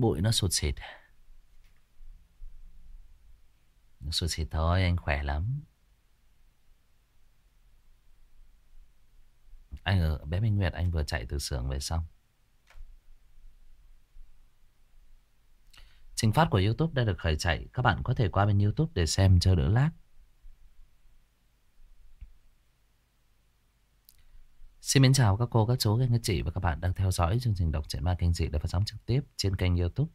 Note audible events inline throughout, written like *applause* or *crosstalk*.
Bụi nó sụt xịt. Nó sụt xịt thôi, anh khỏe lắm. Anh ở bé Minh Nguyệt anh vừa chạy từ xưởng về xong. Trình phát của YouTube đã được khởi chạy. Các bạn có thể qua bên YouTube để xem cho đỡ lát. Xin mến chào các cô, các chú, các anh, chị và các bạn đang theo dõi chương trình đọc truyện ma kinh dị được phát sóng trực tiếp trên kênh YouTube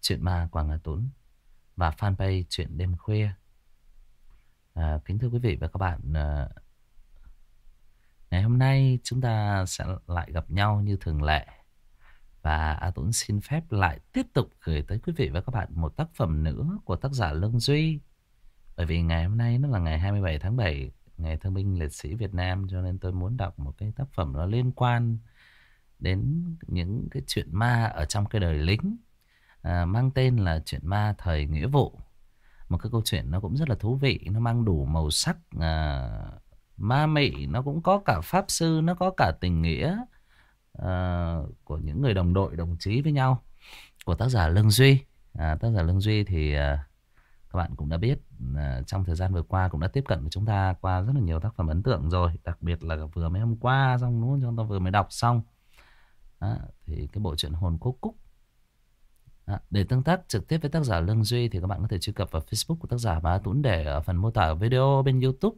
Chuyện ma Quảng Hà Tuấn và fanpage Chuyện đêm khuya. À, kính thưa quý vị và các bạn, à, ngày hôm nay chúng ta sẽ lại gặp nhau như thường lệ và A Tuấn xin phép lại tiếp tục gửi tới quý vị và các bạn một tác phẩm nữa của tác giả Lương Duy. Bởi vì ngày hôm nay nó là ngày 27 tháng 7 Ngày Thương binh Liệt sĩ Việt Nam cho nên tôi muốn đọc một cái tác phẩm nó liên quan đến những cái chuyện ma ở trong cái đời lính à, mang tên là chuyện ma thời nghĩa vụ. Một cái câu chuyện nó cũng rất là thú vị, nó mang đủ màu sắc à, ma mị, nó cũng có cả pháp sư, nó có cả tình nghĩa à, của những người đồng đội, đồng chí với nhau của tác giả Lương Duy. À, tác giả Lương Duy thì à, các bạn cũng đã biết à, trong thời gian vừa qua cũng đã tiếp cận với chúng ta qua rất là nhiều tác phẩm ấn tượng rồi. Đặc biệt là vừa mới hôm qua xong đúng không? Chúng ta vừa mới đọc xong. Đó, thì cái bộ truyện Hồn Cố Cúc. Đó, để tương tác trực tiếp với tác giả Lương Duy thì các bạn có thể truy cập vào Facebook của tác giả Bá Tuấn để ở phần mô tả video bên YouTube.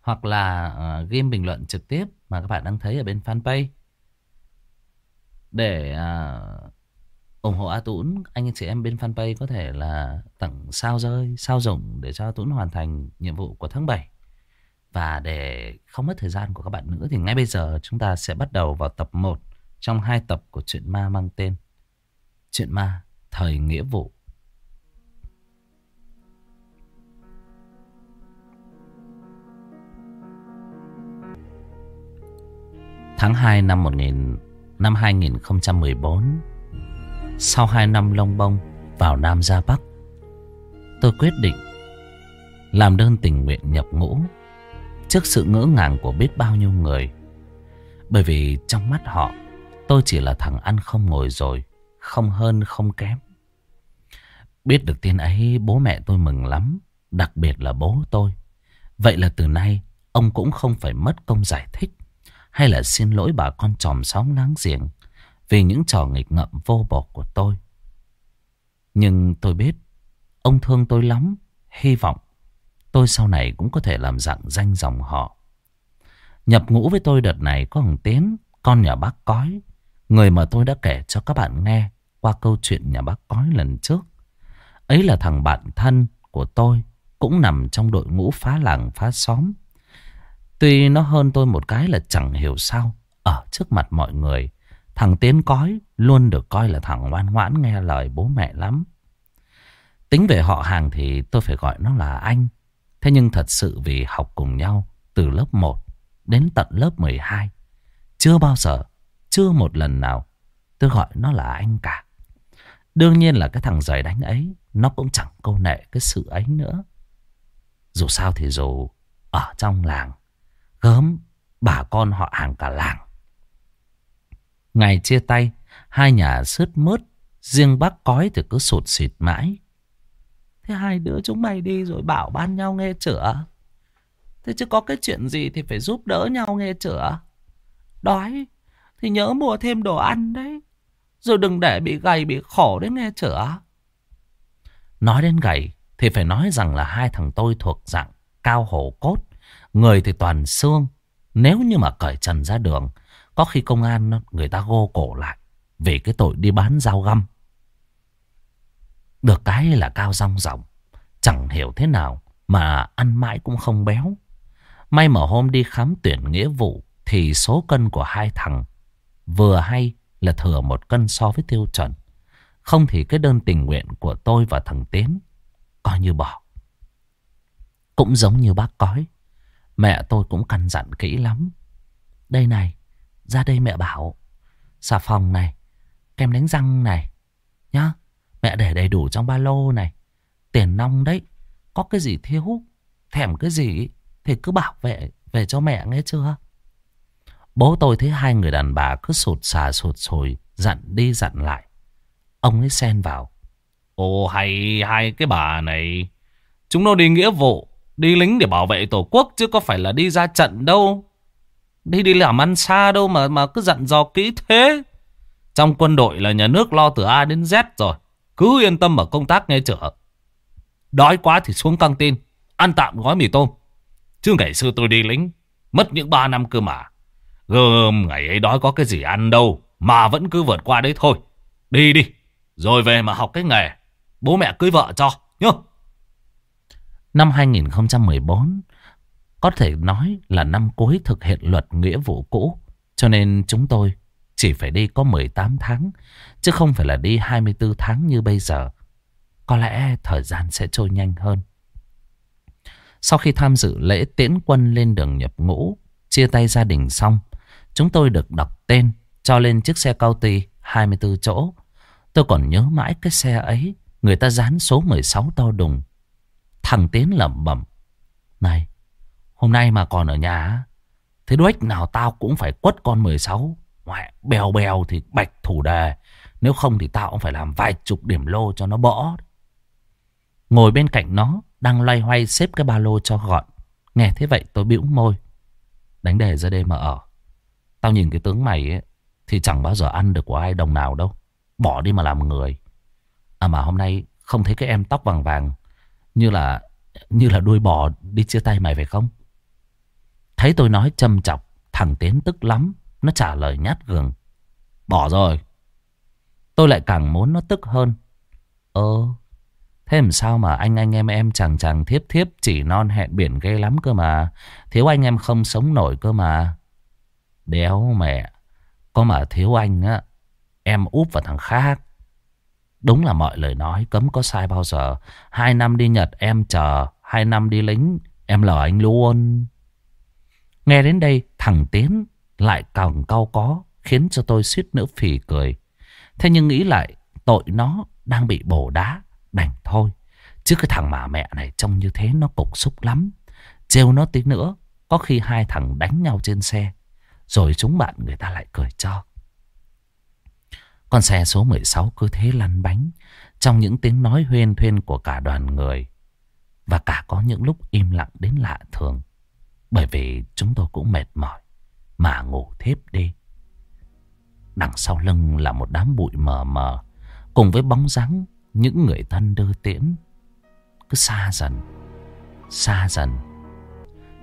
Hoặc là uh, game bình luận trực tiếp mà các bạn đang thấy ở bên fanpage. Để uh, ủng hộ A Tũng anh chị em bên fanpage có thể là tặng sao rơi, sao rồng để cho A Tũng hoàn thành nhiệm vụ của tháng 7 và để không mất thời gian của các bạn nữa thì ngay bây giờ chúng ta sẽ bắt đầu vào tập 1 trong hai tập của chuyện ma mang tên chuyện ma, thời nghĩa vụ. Tháng 2 năm 1000 năm 2014 sau hai năm lông bông vào Nam ra Bắc. Tôi quyết định Làm đơn tình nguyện nhập ngũ Trước sự ngỡ ngàng của biết bao nhiêu người. Bởi vì trong mắt họ, Tôi chỉ là thằng ăn không ngồi rồi, Không hơn, không kém. Biết được tin ấy, bố mẹ tôi mừng lắm, Đặc biệt là bố tôi. Vậy là từ nay, Ông cũng không phải mất công giải thích Hay là xin lỗi bà con tròm xóm láng giềng vì những trò nghịch ngợm vô bổ của tôi. Nhưng tôi biết ông thương tôi lắm, hy vọng tôi sau này cũng có thể làm dạng danh dòng họ. Nhập ngũ với tôi đợt này có thằng Tiến, con nhà bác Cói, người mà tôi đã kể cho các bạn nghe qua câu chuyện nhà bác Cói lần trước. Ấy là thằng bạn thân của tôi, cũng nằm trong đội ngũ phá làng phá xóm. Tuy nó hơn tôi một cái là chẳng hiểu sao, ở trước mặt mọi người, Thằng Tiến Cói luôn được coi là thằng ngoan ngoãn nghe lời bố mẹ lắm. Tính về họ hàng thì tôi phải gọi nó là anh. Thế nhưng thật sự vì học cùng nhau từ lớp 1 đến tận lớp 12. Chưa bao giờ, chưa một lần nào tôi gọi nó là anh cả. Đương nhiên là cái thằng giày đánh ấy nó cũng chẳng câu nệ cái sự ấy nữa. Dù sao thì dù ở trong làng, gớm bà con họ hàng cả làng Ngày chia tay, hai nhà sướt mướt, riêng bác cói thì cứ sụt xịt mãi. Thế hai đứa chúng mày đi rồi bảo ban nhau nghe chữa. Thế chứ có cái chuyện gì thì phải giúp đỡ nhau nghe chữa. Đói thì nhớ mua thêm đồ ăn đấy. Rồi đừng để bị gầy bị khổ đấy nghe chữa. Nói đến gầy thì phải nói rằng là hai thằng tôi thuộc dạng cao hổ cốt. Người thì toàn xương. Nếu như mà cởi trần ra đường có khi công an người ta gô cổ lại Vì cái tội đi bán dao găm. Được cái là cao rong ròng Chẳng hiểu thế nào Mà ăn mãi cũng không béo. May mà hôm đi khám tuyển nghĩa vụ Thì số cân của hai thằng Vừa hay là thừa một cân so với tiêu chuẩn. Không thì cái đơn tình nguyện của tôi và thằng Tiến Coi như bỏ. Cũng giống như bác cói Mẹ tôi cũng căn dặn kỹ lắm. Đây này ra đây mẹ bảo, Xà phòng này, Kem đánh răng này, Nhá, Mẹ để đầy đủ trong ba lô này Tiền nong đấy, Có cái gì thiếu, Thèm cái gì Thì cứ bảo vệ, Về cho mẹ nghe chưa Bố tôi thấy hai người đàn bà cứ sụt xà sụt sùi, Dặn đi dặn lại Ông ấy xen vào. Ồ hay hai cái bà này. Chúng nó đi nghĩa vụ. Đi lính để bảo vệ tổ quốc chứ có phải là đi ra trận đâu. Đi đi làm ăn xa đâu mà mà cứ dặn dò kỹ thế. Trong quân đội là nhà nước lo từ A đến Z rồi. Cứ yên tâm ở công tác nghe chở. Đói quá thì xuống căng tin. Ăn tạm gói mì tôm. Chứ ngày xưa tôi đi lính. Mất những 3 năm cơ mà. Gơm, ngày ấy đói có cái gì ăn đâu. Mà vẫn cứ vượt qua đấy thôi. Đi đi. Rồi về mà học cái nghề. Bố mẹ cưới vợ cho. Nhớ. Năm 2014 có thể nói là năm cuối thực hiện luật nghĩa vụ cũ. Cho nên chúng tôi chỉ phải đi có 18 tháng. Chứ không phải là đi 24 tháng như bây giờ. Có lẽ thời gian sẽ trôi nhanh hơn. Sau khi tham dự lễ tiễn quân lên đường nhập ngũ, chia tay gia đình xong, chúng tôi được đọc tên cho lên chiếc xe cao tì 24 chỗ. Tôi còn nhớ mãi cái xe ấy, người ta dán số 16 to đùng. Thằng Tiến lẩm bẩm. Này, hôm nay mà còn ở nhà, thế đuếch nào tao cũng phải quất con 16. Ngoại, bèo bèo thì bạch thủ đề. Nếu không thì tao cũng phải làm vài chục điểm lô cho nó bỏ. Ngồi bên cạnh nó, đang loay hoay xếp cái ba lô cho gọn. Nghe thế vậy tôi bĩu môi. Đánh đề ra đây mà ở. Tao nhìn cái tướng mày ấy, thì chẳng bao giờ ăn được của ai đồng nào đâu. Bỏ đi mà làm người. À mà hôm nay không thấy cái em tóc vàng vàng như là như là đuôi bò đi chia tay mày phải không? Thấy tôi nói châm chọc, thằng Tiến tức lắm. Nó trả lời nhát gừng. Bỏ rồi. Tôi lại càng muốn nó tức hơn. Ơ, thế làm sao mà anh anh em em chàng chàng thiếp thiếp chỉ non hẹn biển ghê lắm cơ mà. Thiếu anh em không sống nổi cơ mà. Đéo mẹ. Có mà thiếu anh á, em úp vào thằng khác. Đúng là mọi lời nói cấm có sai bao giờ. Hai năm đi Nhật em chờ, hai năm đi lính, em lờ anh luôn. Nghe đến đây, thằng Tiến lại càng cau có, khiến cho tôi suýt nữa phì cười. Thế nhưng nghĩ lại, tội nó đang bị bổ đá, đành thôi. Chứ cái thằng mà mẹ này trông như thế nó cục xúc lắm. Trêu nó tí nữa, có khi hai thằng đánh nhau trên xe. Rồi chúng bạn người ta lại cười cho. Con xe số 16 cứ thế lăn bánh trong những tiếng nói huyên thuyên của cả đoàn người. Và cả có những lúc im lặng đến lạ thường. Bởi vì chúng tôi cũng mệt mỏi mà ngủ thiếp đi. Đằng sau lưng là một đám bụi mờ mờ cùng với bóng dáng những người thân đưa tiễn. Cứ xa dần, xa dần.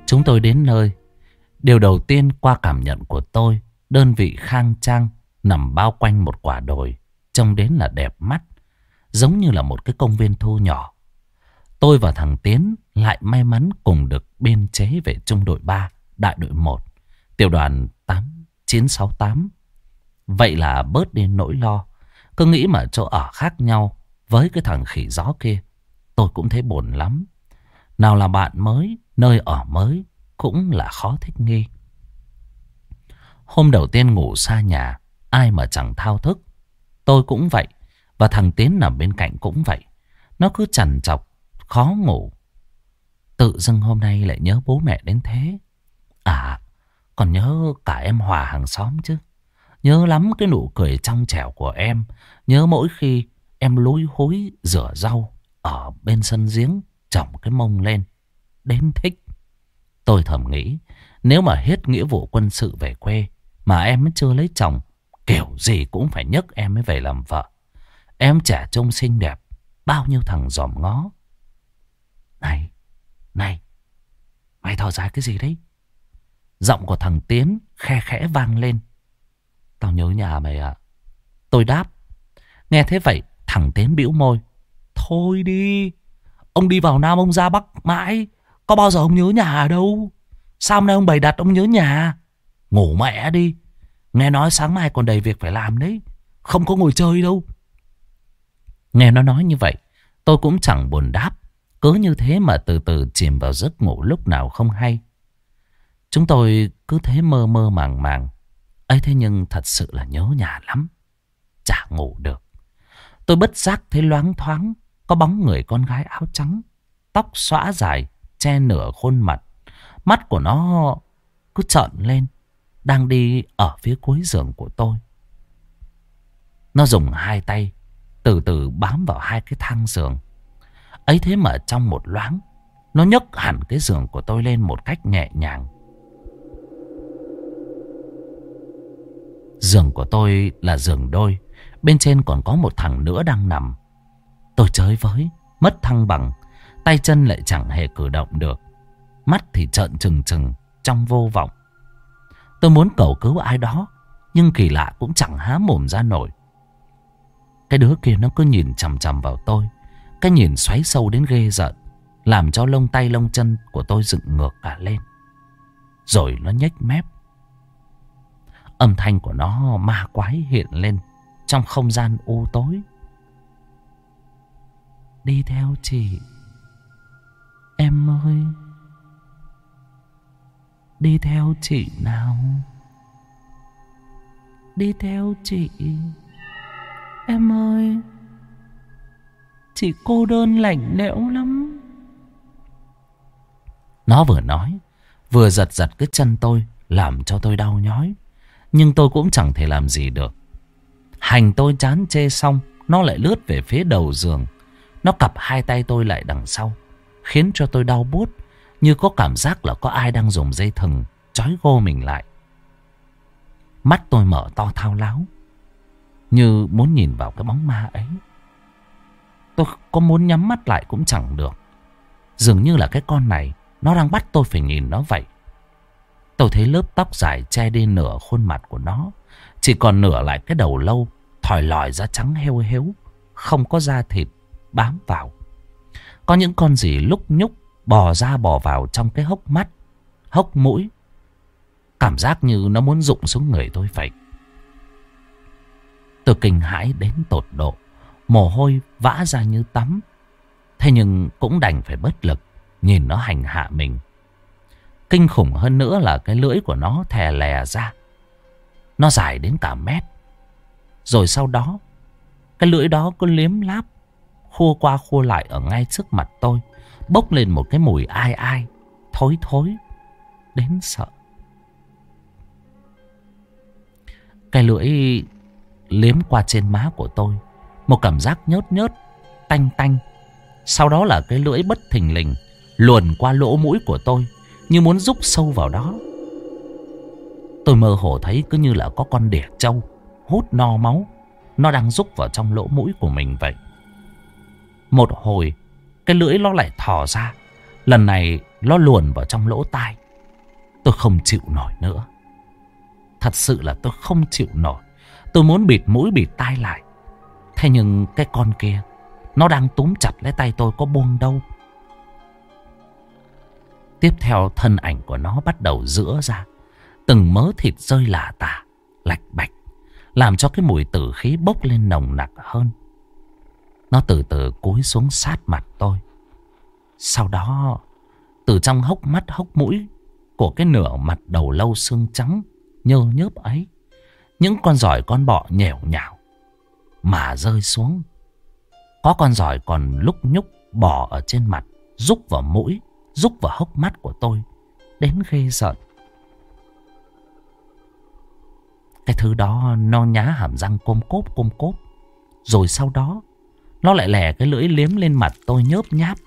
Chúng tôi đến nơi. Điều đầu tiên qua cảm nhận của tôi, đơn vị khang trang nằm bao quanh một quả đồi, trông đến là đẹp mắt, giống như là một cái công viên thu nhỏ. Tôi và thằng Tiến lại may mắn cùng được biên chế về trung đội 3, đại đội 1, tiểu đoàn 8968. Vậy là bớt đi nỗi lo, cứ nghĩ mà chỗ ở khác nhau với cái thằng khỉ gió kia. Tôi cũng thấy buồn lắm. Nào là bạn mới, nơi ở mới cũng là khó thích nghi. Hôm đầu tiên ngủ xa nhà, Ai mà chẳng thao thức. Tôi cũng vậy. Và thằng Tiến nằm bên cạnh cũng vậy. Nó cứ chằn chọc, khó ngủ. Tự dưng hôm nay lại nhớ bố mẹ đến thế. À, còn nhớ cả em Hòa hàng xóm chứ. Nhớ lắm cái nụ cười trong trẻo của em. Nhớ mỗi khi em lúi hối rửa rau ở bên sân giếng trồng cái mông lên. Đến thích. Tôi thầm nghĩ nếu mà hết nghĩa vụ quân sự về quê mà em mới chưa lấy chồng Kiểu gì cũng phải nhấc em mới về làm vợ. Em trẻ trông xinh đẹp. Bao nhiêu thằng dòm ngó. Này, này. Mày thò dài cái gì đấy? Giọng của thằng Tiến khe khẽ vang lên. Tao nhớ nhà mày à. Tôi đáp. Nghe thế vậy, thằng Tiến bĩu môi. Thôi đi. Ông đi vào Nam ông ra Bắc mãi. Có bao giờ ông nhớ nhà ở đâu? Sao hôm nay ông bày đặt ông nhớ nhà? Ngủ mẹ đi. Nghe nói sáng mai còn đầy việc phải làm đấy. Không có ngồi chơi đâu. Nghe nó nói như vậy, tôi cũng chẳng buồn đáp. Cứ như thế mà từ từ chìm vào giấc ngủ lúc nào không hay. Chúng tôi cứ thế mơ mơ màng màng. ấy thế nhưng thật sự là nhớ nhà lắm. Chả ngủ được. Tôi bất giác thấy loáng thoáng có bóng người con gái áo trắng. Tóc xõa dài, che nửa khuôn mặt. Mắt của nó cứ trợn lên đang đi ở phía cuối giường của tôi. Nó dùng hai tay Từ từ bám vào hai cái thang giường Ấy thế mà trong một loáng, Nó nhấc hẳn cái giường của tôi lên một cách nhẹ nhàng. Giường của tôi là giường đôi, Bên trên còn có một thằng nữa đang nằm. Tôi chới với, Mất thăng bằng, Tay chân lại chẳng hề cử động được. Mắt thì trợn trừng trừng, Trong vô vọng. Tôi muốn cầu cứu ai đó, Nhưng kỳ lạ cũng chẳng há mồm ra nổi. Cái đứa kia nó cứ nhìn chằm chằm vào tôi. Cái nhìn xoáy sâu đến ghê giận Làm cho lông tay lông chân của tôi dựng ngược cả lên. Rồi nó nhếch mép. Âm thanh của nó ma quái hiện lên Trong không gian u tối. Đi theo chị, Em ơi. Đi theo chị nào. Đi theo chị, Em ơi. Chị cô đơn lạnh lẽo lắm. Nó vừa nói, Vừa giật giật cái chân tôi, Làm cho tôi đau nhói. Nhưng tôi cũng chẳng thể làm gì được. Hành tôi chán chê xong, Nó lại lướt về phía đầu giường. Nó cặp hai tay tôi lại đằng sau, Khiến cho tôi đau bút Như có cảm giác là có ai đang dùng dây thừng Chói gô mình lại. Mắt tôi mở to thao láo, Như muốn nhìn vào cái bóng ma ấy. Tôi có muốn nhắm mắt lại cũng chẳng được. Dường như là cái con này, Nó đang bắt tôi phải nhìn nó vậy. Tôi thấy lớp tóc dài che đi nửa khuôn mặt của nó. Chỉ còn nửa lại cái đầu lâu, Thòi lòi ra trắng heo héo, Không có da thịt, bám vào. Có những con gì lúc nhúc, Bò ra bò vào trong cái hốc mắt, Hốc mũi. Cảm giác như nó muốn rụng xuống người tôi vậy. Tôi kinh hãi đến tột độ. Mồ hôi vã ra như tắm. Thế nhưng cũng đành phải bất lực, Nhìn nó hành hạ mình. Kinh khủng hơn nữa là cái lưỡi của nó thè lè ra. Nó dài đến cả mét. Rồi sau đó, Cái lưỡi đó cứ liếm láp, Khua qua khua lại ở ngay trước mặt tôi, Bốc lên một cái mùi ai ai, Thối thối, Đến sợ. Cái lưỡi liếm qua trên má của tôi một cảm giác nhớt nhớt, Tanh tanh. Sau đó là cái lưỡi bất thình lình, Luồn qua lỗ mũi của tôi, Như muốn rúc sâu vào đó. Tôi mơ hồ thấy cứ như là có con đỉa trâu, Hút no máu. Nó đang rúc vào trong lỗ mũi của mình vậy. Một hồi, Cái lưỡi nó lại thò ra. Lần này, nó luồn vào trong lỗ tai. Tôi không chịu nổi nữa. Thật sự là tôi không chịu nổi. Tôi muốn bịt mũi, bịt tai lại. Thế nhưng cái con kia, Nó đang túm chặt lấy tay tôi có buông đâu. Tiếp theo thân ảnh của nó bắt đầu rữa ra. Từng mớ thịt rơi lả tả, Lạch bạch, Làm cho cái mùi tử khí bốc lên nồng nặc hơn. Nó từ từ cúi xuống sát mặt tôi. Sau đó, Từ trong hốc mắt hốc mũi Của cái nửa mặt đầu lâu xương trắng nhơ nhớp ấy. Những con giỏi con bọ nhèo nhào mà rơi xuống. Có con giỏi còn lúc nhúc bò ở trên mặt, rúc vào mũi, rúc vào hốc mắt của tôi. Đến ghê sợ. Cái thứ đó nó nhá hàm răng côm cốp côm cốp. Rồi sau đó, nó lại lè cái lưỡi liếm lên mặt tôi nhớp nháp.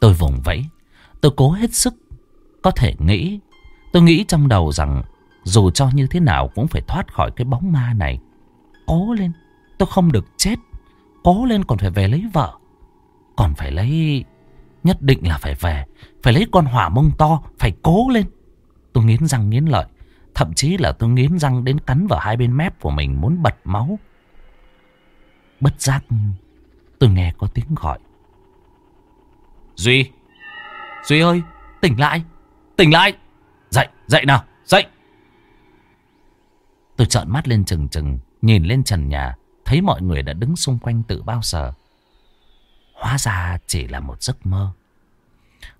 Tôi vùng vẫy. Tôi cố hết sức. Có thể nghĩ. Tôi nghĩ trong đầu rằng dù cho như thế nào cũng phải thoát khỏi cái bóng ma này. Cố lên. Tôi không được chết. Cố lên còn phải về lấy vợ. Còn phải lấy... Nhất định là phải về. Phải lấy con hỏa mông to. Phải cố lên. Tôi nghiến răng nghiến lợi. Thậm chí là tôi nghiến răng đến cắn vào hai bên mép của mình muốn bật máu. Bất giác, tôi nghe có tiếng gọi. Duy Duy ơi, tỉnh lại Tỉnh lại Dậy dậy nào, dậy. Tôi trợn mắt lên chừng chừng, Nhìn lên trần nhà, Thấy mọi người đã đứng xung quanh tự bao giờ. Hóa ra chỉ là một giấc mơ.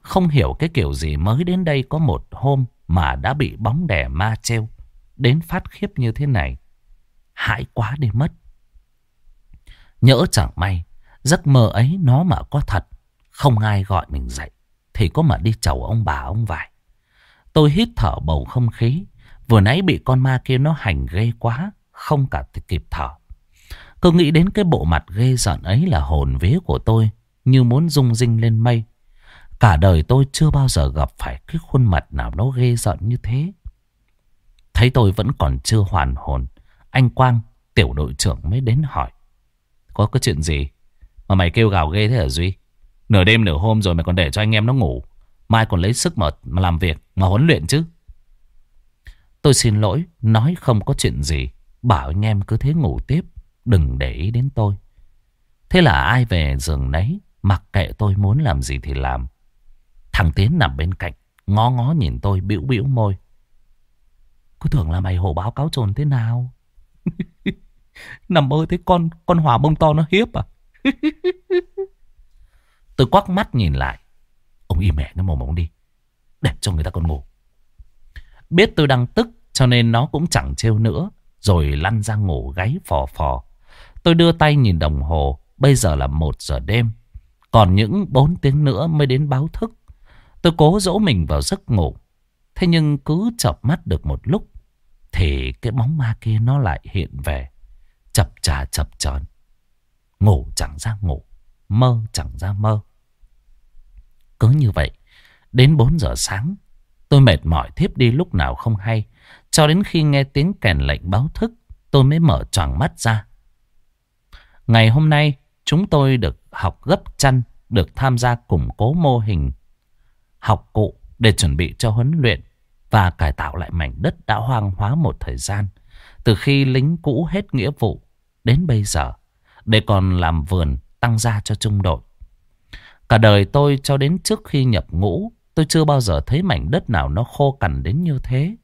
Không hiểu cái kiểu gì mới đến đây có một hôm Mà đã bị bóng đè ma treo Đến phát khiếp như thế này. Hãi quá đi mất. Nhỡ chẳng may, Giấc mơ ấy nó mà có thật, không ai gọi mình dậy, Thì có mà đi chầu ông bà ông vải. Tôi hít thở bầu không khí Vừa nãy bị con ma kia nó hành ghê quá. Không cả kịp thở. Cứ nghĩ đến cái bộ mặt ghê giận ấy là hồn vía của tôi. Như muốn rung rinh lên mây. Cả đời tôi chưa bao giờ gặp phải cái khuôn mặt nào nó ghê giận như thế. Thấy tôi vẫn còn chưa hoàn hồn. Anh Quang, tiểu đội trưởng mới đến hỏi. Có cái chuyện gì? Mà mày kêu gào ghê thế hả Duy? Nửa đêm nửa hôm rồi mày còn để cho anh em nó ngủ. Mai còn lấy sức mà, mà làm việc, mà huấn luyện chứ. Tôi xin lỗi, nói không có chuyện gì. Bảo anh em cứ thế ngủ tiếp, đừng để ý đến tôi. Thế là ai về giường nấy, mặc kệ tôi muốn làm gì thì làm. Thằng Tiến nằm bên cạnh, ngó ngó nhìn tôi bĩu bĩu môi. Cứ tưởng là mày hổ báo cáo trồn thế nào? *laughs* Nằm mơ thấy con con hòa bông to nó hiếp à? *laughs* tôi quắc mắt nhìn lại. Ông im mẹ nó mồm ông đi. Để cho người ta còn ngủ. Biết tôi đang tức cho nên nó cũng chẳng trêu nữa. Rồi lăn ra ngủ gáy phò phò. Tôi đưa tay nhìn đồng hồ. Bây giờ là một giờ đêm. Còn những bốn tiếng nữa mới đến báo thức. Tôi cố dỗ mình vào giấc ngủ. Thế nhưng cứ chợp mắt được một lúc. Thì cái bóng ma kia nó lại hiện về. Chập trà chập tròn. Ngủ chẳng ra ngủ. Mơ chẳng ra mơ. Cứ như vậy. Đến 4 giờ sáng. Tôi mệt mỏi thiếp đi lúc nào không hay. Cho đến khi nghe tiếng kèn lệnh báo thức. Tôi mới mở tròn mắt ra. Ngày hôm nay, chúng tôi được học gấp chăn. Được tham gia củng cố mô hình. Học cụ để chuẩn bị cho huấn luyện. Và cải tạo lại mảnh đất đã hoang hóa một thời gian. Từ khi lính cũ hết nghĩa vụ đến bây giờ. Để còn làm vườn tăng gia cho trung đội. Cả đời tôi cho đến trước khi nhập ngũ, tôi chưa bao giờ thấy mảnh đất nào nó khô cằn đến như thế.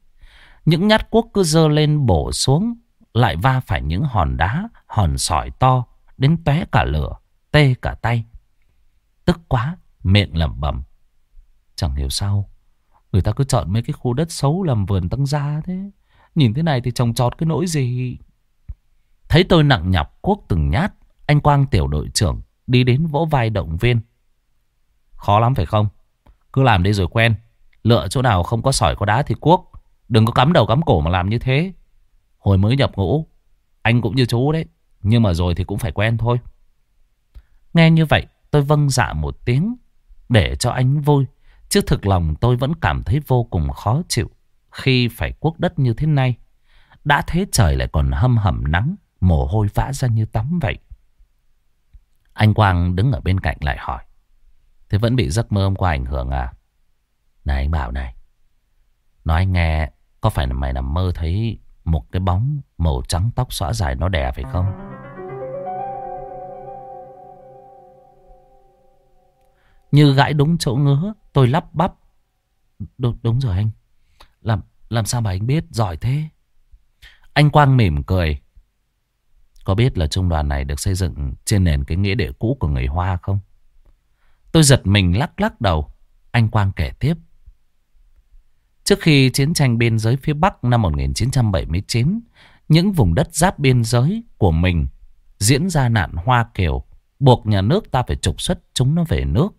Những nhát cuốc cứ dơ lên bổ xuống, lại va phải những hòn đá, hòn sỏi to, đến tóe cả lửa, tê cả tay. Tức quá, miệng lẩm bẩm. Chẳng hiểu sao, người ta cứ chọn mấy cái khu đất xấu làm vườn tăng gia thế. Nhìn thế này thì trồng trọt cái nỗi gì. Thấy tôi nặng nhọc cuốc từng nhát, anh Quang tiểu đội trưởng đi đến vỗ vai động viên. Khó lắm phải không? Cứ làm đi rồi quen. Lựa chỗ nào không có sỏi có đá thì cuốc. Đừng có cắm đầu cắm cổ mà làm như thế. Hồi mới nhập ngũ, anh cũng như chú đấy. Nhưng mà rồi thì cũng phải quen thôi. Nghe như vậy, tôi vâng dạ một tiếng để cho anh vui. Chứ thực lòng tôi vẫn cảm thấy vô cùng khó chịu khi phải cuốc đất như thế này. Đã thế trời lại còn hâm hầm nắng, mồ hôi vã ra như tắm vậy. Anh Quang đứng ở bên cạnh lại hỏi. Thế vẫn bị giấc mơ hôm qua ảnh hưởng à? Này anh bảo này. Nói nghe, có phải là mày nằm mơ thấy một cái bóng màu trắng tóc xõa dài nó đè phải không? Như gãi đúng chỗ ngứa, tôi lắp bắp. Đúng, đúng rồi anh. Làm làm sao mà anh biết giỏi thế? Anh Quang mỉm cười. Có biết là trung đoàn này được xây dựng trên nền cái nghĩa địa cũ của người Hoa không? Tôi giật mình lắc lắc đầu. Anh Quang kể tiếp. Trước khi chiến tranh biên giới phía Bắc năm 1979, những vùng đất giáp biên giới của mình diễn ra nạn Hoa Kiều, buộc nhà nước ta phải trục xuất chúng nó về nước.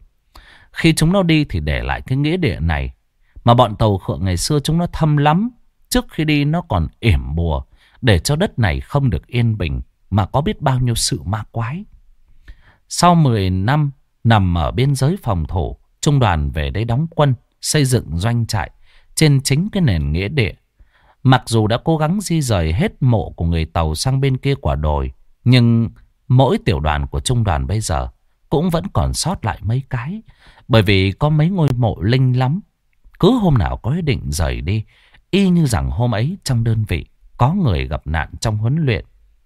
Khi chúng nó đi thì để lại cái nghĩa địa này, mà bọn tàu khượng ngày xưa chúng nó thâm lắm, trước khi đi nó còn yểm bùa, để cho đất này không được yên bình, mà có biết bao nhiêu sự ma quái. Sau 10 năm nằm ở biên giới phòng thủ, trung đoàn về đây đóng quân, xây dựng doanh trại trên chính cái nền nghĩa địa. Mặc dù đã cố gắng di rời hết mộ của người Tàu sang bên kia quả đồi, nhưng mỗi tiểu đoàn của trung đoàn bây giờ cũng vẫn còn sót lại mấy cái. Bởi vì có mấy ngôi mộ linh lắm. Cứ hôm nào có ý định rời đi, y như rằng hôm ấy trong đơn vị có người gặp nạn trong huấn luyện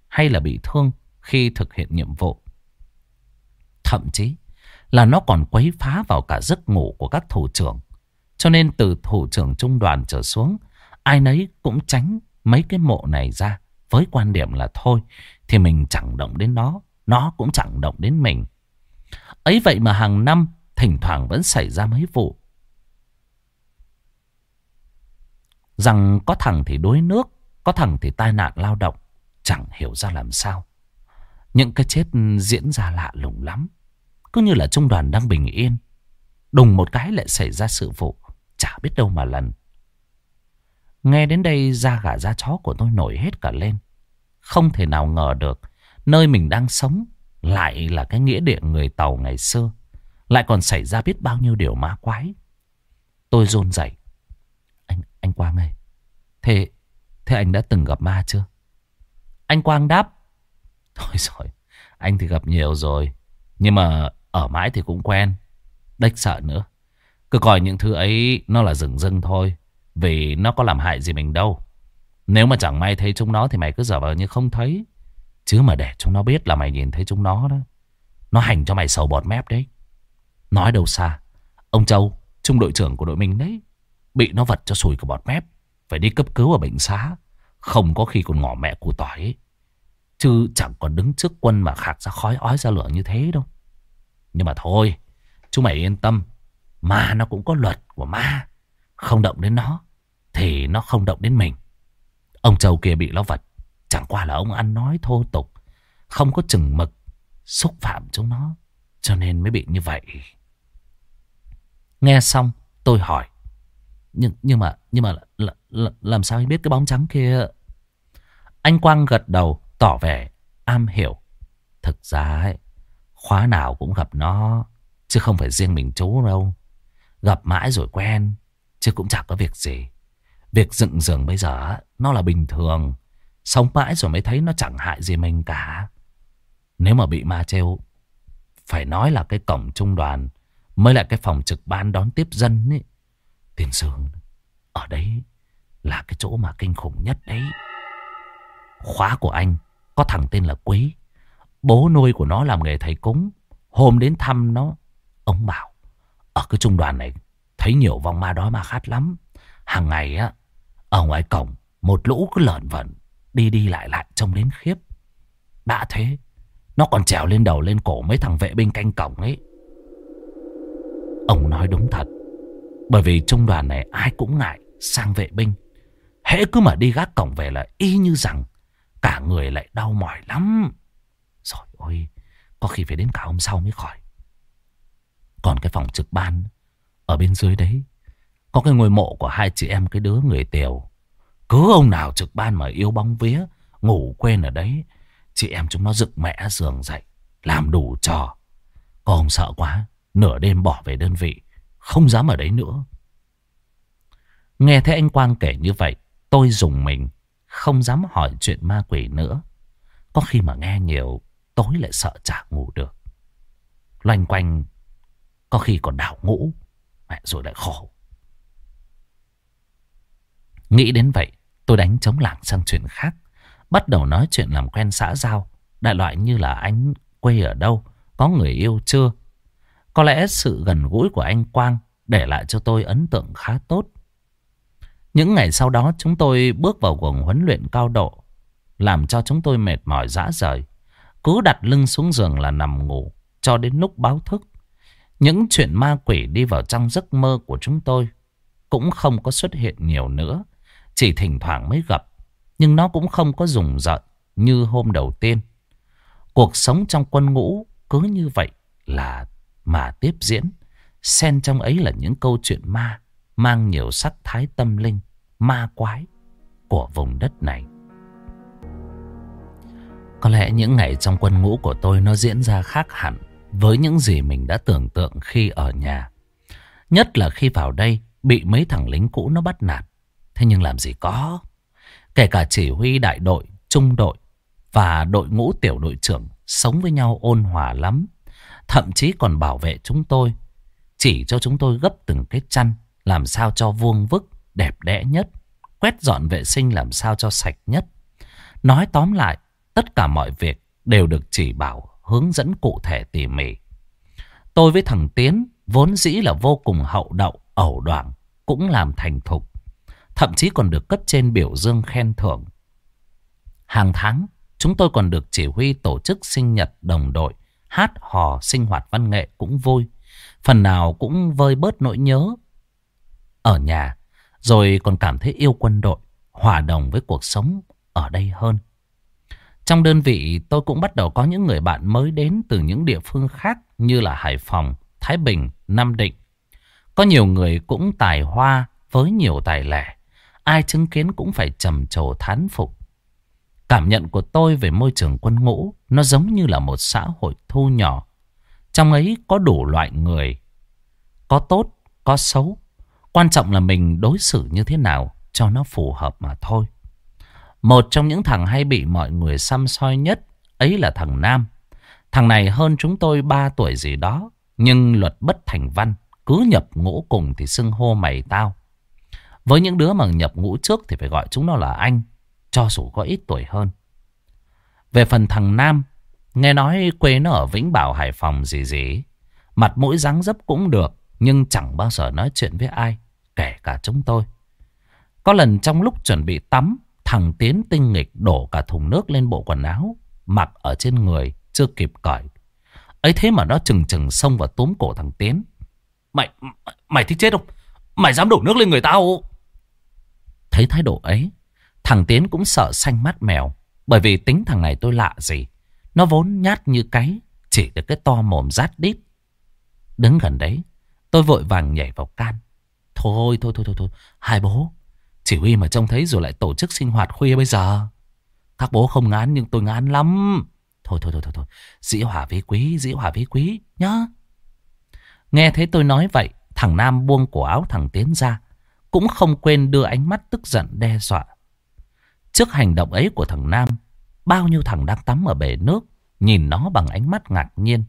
hay là bị thương khi thực hiện nhiệm vụ. Thậm chí là nó còn quấy phá vào cả giấc ngủ của các thủ trưởng. Cho nên từ thủ trưởng trung đoàn trở xuống, ai nấy cũng tránh mấy cái mộ này ra với quan điểm là thôi thì mình chẳng động đến nó, nó cũng chẳng động đến mình. Ấy vậy mà hàng năm thỉnh thoảng vẫn xảy ra mấy vụ. Rằng có thằng thì đuối nước, có thằng thì tai nạn lao động, chẳng hiểu ra làm sao. Những cái chết diễn ra lạ lùng lắm. Cứ như là trung đoàn đang bình yên. Đùng một cái lại xảy ra sự vụ. Chả biết đâu mà lần. Nghe đến đây da gà da chó của tôi nổi hết cả lên. Không thể nào ngờ được nơi mình đang sống lại là cái nghĩa địa người Tàu ngày xưa. Lại còn xảy ra biết bao nhiêu điều ma quái. Tôi rôn dậy. Anh, anh Quang ơi. Thế, thế anh đã từng gặp ma chưa? Anh Quang đáp. Thôi rồi, anh thì gặp nhiều rồi. Nhưng mà ở mãi thì cũng quen. Đếch sợ nữa. Cứ coi những thứ ấy nó là rừng rưng thôi. Vì nó có làm hại gì mình đâu. Nếu mà chẳng may thấy chúng nó thì mày cứ giả vờ như không thấy. Chứ mà để chúng nó biết là mày nhìn thấy chúng nó đó. Nó hành cho mày sầu bọt mép đấy. Nói đâu xa. Ông Châu, trung đội trưởng của đội mình đấy. Bị nó vật cho sùi cả bọt mép. Phải đi cấp cứu ở bệnh xá. Không có khi còn ngỏ mẹ củ tỏi ấy. Chứ chẳng còn đứng trước quân mà khạc ra khói ói ra lửa như thế đâu. Nhưng mà thôi, chú mày yên tâm. Ma nó cũng có luật của ma. Không động đến nó, thì nó không động đến mình. Ông Châu kia bị nó vật. Chẳng qua là ông ăn nói thô tục. Không có chừng mực, xúc phạm chúng nó. Cho nên mới bị như vậy. Nghe xong, tôi hỏi. Nhưng nhưng mà nhưng mà là, là, làm sao anh biết cái bóng trắng kia? Anh Quang gật đầu, tỏ vẻ am hiểu. Thực ra ấy, khóa nào cũng gặp nó, chứ không phải riêng mình chú đâu. Gặp mãi rồi quen, chứ cũng chẳng có việc gì. Việc dựng giường bây giờ nó là bình thường. Sống mãi rồi mới thấy nó chẳng hại gì mình cả. Nếu mà bị ma treo, phải nói là cái cổng trung đoàn mới là cái phòng trực ban đón tiếp dân ấy. Tiền sương, ở đấy là cái chỗ mà kinh khủng nhất đấy. Khóa của anh có thằng tên là Quý. Bố nuôi của nó làm nghề thầy cúng. Hôm đến thăm nó, ông bảo ở cái trung đoàn này thấy nhiều vong ma đói ma khát lắm. Hàng ngày á, ở ngoài cổng một lũ cứ lợn vẩn đi đi lại lại trông đến khiếp. Đã thế, nó còn trèo lên đầu lên cổ mấy thằng vệ binh canh cổng ấy. Ông nói đúng thật. Bởi vì trung đoàn này ai cũng ngại sang vệ binh. Hễ cứ mà đi gác cổng về là y như rằng cả người lại đau mỏi lắm. Rồi ôi, có khi phải đến cả hôm sau mới khỏi. Còn cái phòng trực ban ở bên dưới đấy có cái ngôi mộ của hai chị em cái đứa người tiều. Cứ ông nào trực ban mà yêu bóng vía, ngủ quên ở đấy. Chị em chúng nó dựng mẹ giường dậy, làm đủ trò. còn sợ quá, nửa đêm bỏ về đơn vị, không dám ở đấy nữa. Nghe thấy anh Quang kể như vậy, tôi dùng mình, không dám hỏi chuyện ma quỷ nữa. Có khi mà nghe nhiều, tối lại sợ chả ngủ được. Loanh quanh, có khi còn đảo ngủ, mẹ rồi lại khổ. Nghĩ đến vậy, tôi đánh chống lảng sang chuyện khác. Bắt đầu nói chuyện làm quen xã giao. Đại loại như là anh quê ở đâu, có người yêu chưa. Có lẽ sự gần gũi của anh Quang để lại cho tôi ấn tượng khá tốt. Những ngày sau đó chúng tôi bước vào guồng huấn luyện cao độ. Làm cho chúng tôi mệt mỏi dã rời. Cứ đặt lưng xuống giường là nằm ngủ cho đến lúc báo thức. Những chuyện ma quỷ đi vào trong giấc mơ của chúng tôi cũng không có xuất hiện nhiều nữa. Chỉ thỉnh thoảng mới gặp. Nhưng nó cũng không có rùng rợn như hôm đầu tiên. Cuộc sống trong quân ngũ cứ như vậy là mà tiếp diễn. Xen trong ấy là những câu chuyện ma mang nhiều sắc thái tâm linh, ma quái của vùng đất này. Có lẽ những ngày trong quân ngũ của tôi nó diễn ra khác hẳn với những gì mình đã tưởng tượng khi ở nhà. Nhất là khi vào đây bị mấy thằng lính cũ nó bắt nạt. Thế nhưng làm gì có. Kể cả chỉ huy đại đội, trung đội và đội ngũ tiểu đội trưởng sống với nhau ôn hòa lắm. Thậm chí còn bảo vệ chúng tôi. Chỉ cho chúng tôi gấp từng cái chăn làm sao cho vuông vức, đẹp đẽ nhất. Quét dọn vệ sinh làm sao cho sạch nhất. Nói tóm lại, tất cả mọi việc đều được chỉ bảo, hướng dẫn cụ thể tỉ mỉ. Tôi với thằng Tiến vốn dĩ là vô cùng hậu đậu, ẩu đoạn, cũng làm thành thục. Thậm chí còn được cấp trên biểu dương khen thưởng. Hàng tháng, chúng tôi còn được chỉ huy tổ chức sinh nhật đồng đội, hát hò sinh hoạt văn nghệ cũng vui. Phần nào cũng vơi bớt nỗi nhớ ở nhà, rồi còn cảm thấy yêu quân đội, hòa đồng với cuộc sống ở đây hơn. Trong đơn vị tôi cũng bắt đầu có những người bạn mới đến từ những địa phương khác như là Hải Phòng, Thái Bình, Nam Định. Có nhiều người cũng tài hoa với nhiều tài lẻ. Ai chứng kiến cũng phải trầm trồ thán phục. Cảm nhận của tôi về môi trường quân ngũ nó giống như là một xã hội thu nhỏ. Trong ấy có đủ loại người. Có tốt, có xấu. Quan trọng là mình đối xử như thế nào cho nó phù hợp mà thôi. Một trong những thằng hay bị mọi người xăm soi nhất, ấy là thằng Nam. Thằng này hơn chúng tôi 3 tuổi gì đó. Nhưng luật bất thành văn. Cứ nhập ngũ cùng thì xưng hô mày tao. Với những đứa mà nhập ngũ trước thì phải gọi chúng nó là anh. Cho dù có ít tuổi hơn. Về phần thằng Nam. Nghe nói quê nó ở Vĩnh Bảo, Hải Phòng gì gì. Mặt mũi dáng dấp cũng được. Nhưng chẳng bao giờ nói chuyện với ai. Kể cả chúng tôi. Có lần trong lúc chuẩn bị tắm. Thằng Tiến tinh nghịch đổ cả thùng nước lên bộ quần áo. Mặc ở trên người. Chưa kịp cởi. ấy thế mà nó chừng chừng xông vào túm cổ thằng Tiến. Mày, mày thích chết không? Mày dám đổ nước lên người tao? Thấy thái độ ấy, thằng Tiến cũng sợ xanh mắt mèo. Bởi vì tính thằng này tôi lạ gì. Nó vốn nhát như cái, chỉ được cái to mồm rát đít. Đứng gần đấy, tôi vội vàng nhảy vào can. Thôi, thôi, thôi, thôi, thôi. Hai bố, chỉ huy mà trông thấy rồi lại tổ chức sinh hoạt khuya bây giờ. Các bố không ngán nhưng tôi ngán lắm. Thôi, thôi, thôi, thôi, thôi. Dĩ hòa với quý, dĩ hòa với quý, nhá. Nghe thấy tôi nói vậy, thằng Nam buông cổ áo thằng Tiến ra. Cũng không quên đưa ánh mắt tức giận đe dọa. Trước hành động ấy của thằng Nam, bao nhiêu thằng đang tắm ở bể nước, nhìn nó bằng ánh mắt ngạc nhiên.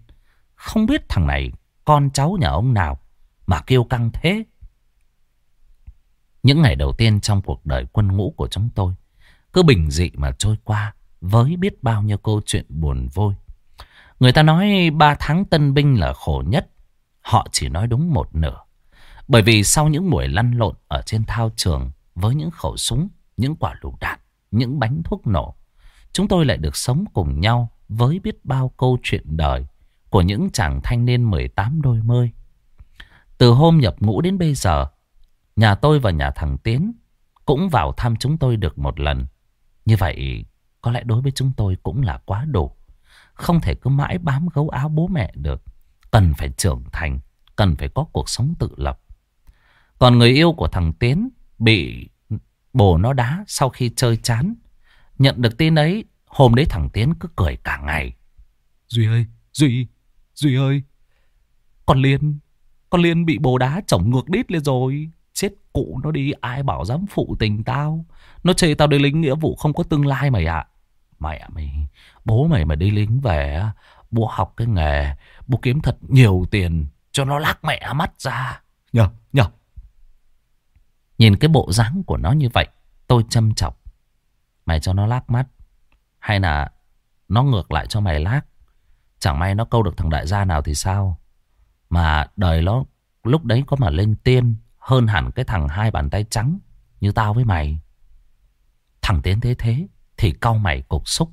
Không biết thằng này con cháu nhà ông nào mà kêu căng thế. Những ngày đầu tiên trong cuộc đời quân ngũ của chúng tôi, cứ bình dị mà trôi qua với biết bao nhiêu câu chuyện buồn vôi. Người ta nói ba tháng tân binh là khổ nhất, họ chỉ nói đúng một nửa. Bởi vì sau những buổi lăn lộn ở trên thao trường với những khẩu súng, những quả lựu đạn, những bánh thuốc nổ, chúng tôi lại được sống cùng nhau với biết bao câu chuyện đời của những chàng thanh niên 18 đôi mươi. Từ hôm nhập ngũ đến bây giờ, nhà tôi và nhà thằng Tiến cũng vào thăm chúng tôi được một lần. Như vậy, có lẽ đối với chúng tôi cũng là quá đủ. Không thể cứ mãi bám gấu áo bố mẹ được. Cần phải trưởng thành, cần phải có cuộc sống tự lập. Còn người yêu của thằng Tiến bị bồ nó đá sau khi chơi chán. Nhận được tin ấy, hôm đấy thằng Tiến cứ cười cả ngày. Duy ơi, Duy, Duy ơi. Con Liên, con Liên bị bồ đá chổng ngược đít lên rồi. Chết cụ nó đi, ai bảo dám phụ tình tao. Nó chê tao đi lính nghĩa vụ không có tương lai mày ạ. Mẹ mày, bố mày mà đi lính về, bố học cái nghề, bố kiếm thật nhiều tiền cho nó lắc mẹ mắt ra. Nhờ, nhờ. Nhìn cái bộ dáng của nó như vậy, tôi châm chọc. Mày cho nó lác mắt, hay là nó ngược lại cho mày lác. Chẳng may nó câu được thằng đại gia nào thì sao. Mà đời nó lúc đấy có mà lên tiên hơn hẳn cái thằng hai bàn tay trắng như tao với mày. Thằng Tiến thế thế thì cau mày cục xúc.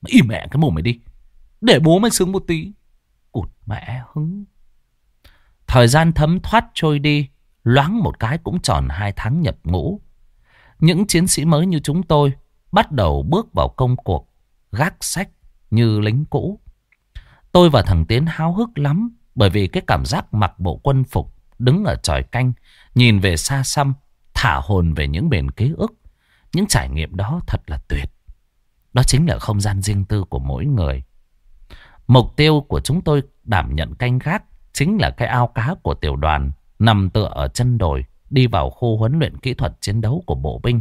Mày im mẹ cái mồm mày đi. Để bố mày sướng một tí. Cụt mẹ hứng. Thời gian thấm thoát trôi đi. Loáng một cái cũng tròn hai tháng nhập ngũ. Những chiến sĩ mới như chúng tôi bắt đầu bước vào công cuộc gác sách như lính cũ. Tôi và thằng Tiến háo hức lắm bởi vì cái cảm giác mặc bộ quân phục đứng ở tròi canh, nhìn về xa xăm, thả hồn về những bền ký ức. Những trải nghiệm đó thật là tuyệt. Đó chính là không gian riêng tư của mỗi người. Mục tiêu của chúng tôi đảm nhận canh gác chính là cái ao cá của tiểu đoàn nằm tựa ở chân đồi, đi vào khu huấn luyện kỹ thuật chiến đấu của bộ binh.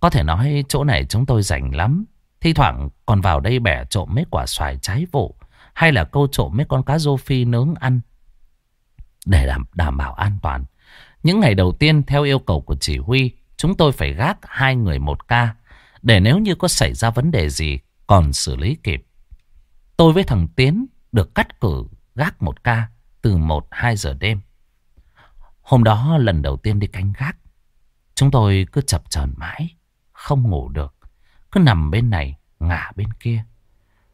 Có thể nói chỗ này chúng tôi rảnh lắm. Thi thoảng còn vào đây bẻ trộm mấy quả xoài trái vụ, hay là câu trộm mấy con cá rô phi nướng ăn để đảm, đảm bảo an toàn. Những ngày đầu tiên theo yêu cầu của chỉ huy chúng tôi phải gác hai người một ca để nếu như có xảy ra vấn đề gì còn xử lý kịp. Tôi với thằng Tiến được cắt cử gác một ca từ 1-2 giờ đêm. Hôm đó lần đầu tiên đi canh gác. Chúng tôi cứ chập chờn mãi, không ngủ được. Cứ nằm bên này, ngả bên kia.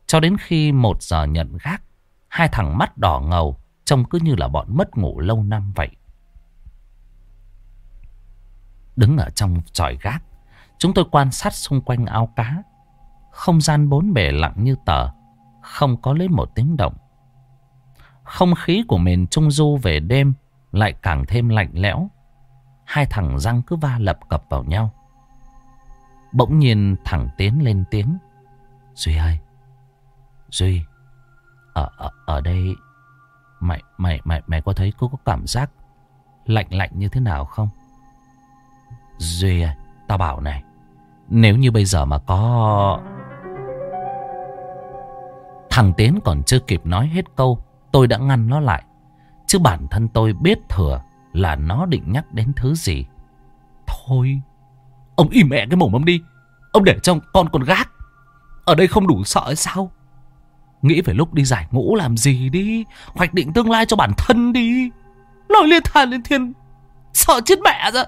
Cho đến khi một giờ nhận gác, hai thằng mắt đỏ ngầu, trông cứ như là bọn mất ngủ lâu năm vậy. Đứng ở trong tròi gác, chúng tôi quan sát xung quanh ao cá. Không gian bốn bề lặng như tờ, không có lấy một tiếng động. Không khí của miền Trung Du về đêm lại càng thêm lạnh lẽo. Hai thằng răng cứ va lập cập vào nhau. Bỗng nhiên thằng Tiến lên tiếng. Duy ơi! Duy! Ở, ở, ở đây mày, mày, mày, mày có thấy có, có cảm giác lạnh lạnh như thế nào không? Duy à, Tao bảo này! Nếu như bây giờ mà có... Thằng Tiến còn chưa kịp nói hết câu Tôi đã ngăn nó lại Chứ bản thân tôi biết thừa Là nó định nhắc đến thứ gì Thôi Ông im mẹ cái mồm ông đi Ông để trong con còn gác Ở đây không đủ sợ hay sao Nghĩ về lúc đi giải ngũ làm gì đi. Hoạch định tương lai cho bản thân đi. Nói liên thàn lên thiên. Sợ chết mẹ ra.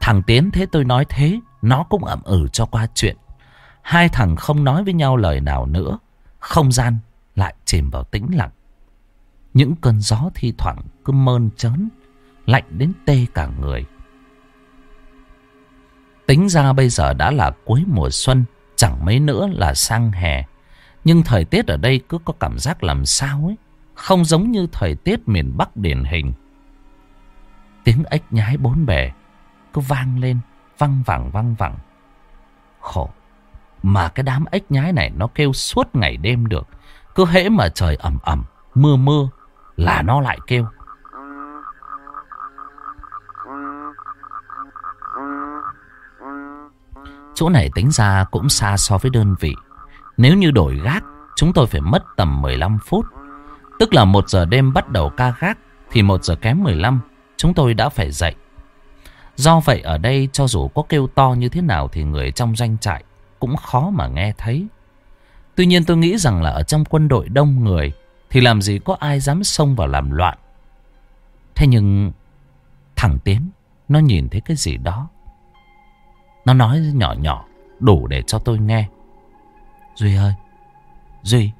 Thằng Tiến thế tôi nói thế, Nó cũng ậm ừ cho qua chuyện. Hai thằng không nói với nhau lời nào nữa. Không gian lại chìm vào tĩnh lặng. Những cơn gió thi thoảng cứ mơn trớn, Lạnh đến tê cả người. Tính ra bây giờ đã là cuối mùa xuân, Chẳng mấy nữa là sang hè. Nhưng thời tiết ở đây cứ có cảm giác làm sao ấy. Không giống như thời tiết miền Bắc điển hình. Tiếng ếch nhái bốn bề Cứ vang lên, Văng vẳng văng vẳng. Khổ, Mà cái đám ếch nhái này nó kêu suốt ngày đêm được. Cứ hễ mà trời ẩm ẩm, Mưa mưa Là nó lại kêu. Chỗ này tính ra cũng xa so với đơn vị. Nếu như đổi gác, chúng tôi phải mất tầm 15 phút. Tức là 1 giờ đêm bắt đầu ca gác, thì 1 giờ kém 15, chúng tôi đã phải dậy. Do vậy ở đây cho dù có kêu to như thế nào thì người trong doanh trại cũng khó mà nghe thấy. Tuy nhiên tôi nghĩ rằng là ở trong quân đội đông người thì làm gì có ai dám xông vào làm loạn. Thế nhưng thằng Tiến nó nhìn thấy cái gì đó nó nói nhỏ nhỏ Đủ để cho tôi nghe Duy ơi. Duy.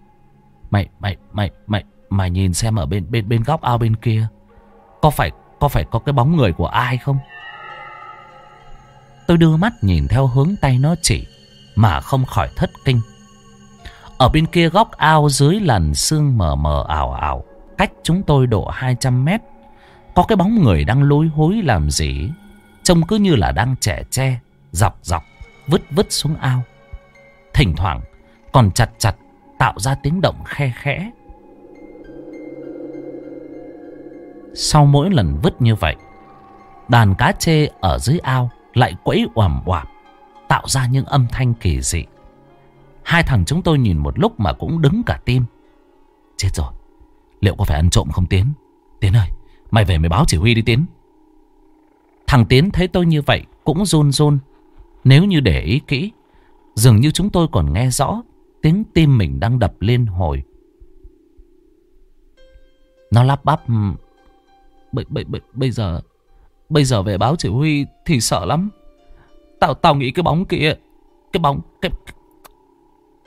Mày mày mày mày mày nhìn xem ở bên bên bên góc ao bên kia, Có phải có phải có cái bóng người của ai không? Tôi đưa mắt nhìn theo hướng tay nó chỉ, Mà không khỏi thất kinh. Ở bên kia góc ao dưới làn sương mờ mờ ảo ảo, Cách chúng tôi độ 200 mét, Có cái bóng người đang lối hối làm gì? Trông cứ như là đang trẻ tre, dọc dọc, vứt vứt xuống ao. Thỉnh thoảng còn chặt chặt tạo ra tiếng động khe khẽ. Sau mỗi lần vứt như vậy đàn cá chê ở dưới ao lại quẫy oàm oạp tạo ra những âm thanh kỳ dị. Hai thằng chúng tôi nhìn một lúc mà cũng đứng cả tim. Chết rồi liệu có phải ăn trộm không tiến? Tiến ơi mày về mày báo chỉ huy đi tiến. Thằng tiến thấy tôi như vậy cũng run run. Nếu như để ý kỹ, dường như chúng tôi còn nghe rõ tiếng tim mình đang đập liên hồi. Nó lắp bắp. Bây, bây, bây, bây giờ, bây giờ về báo chỉ huy thì sợ lắm. Tao, tao nghĩ cái bóng kia, cái bóng, cái,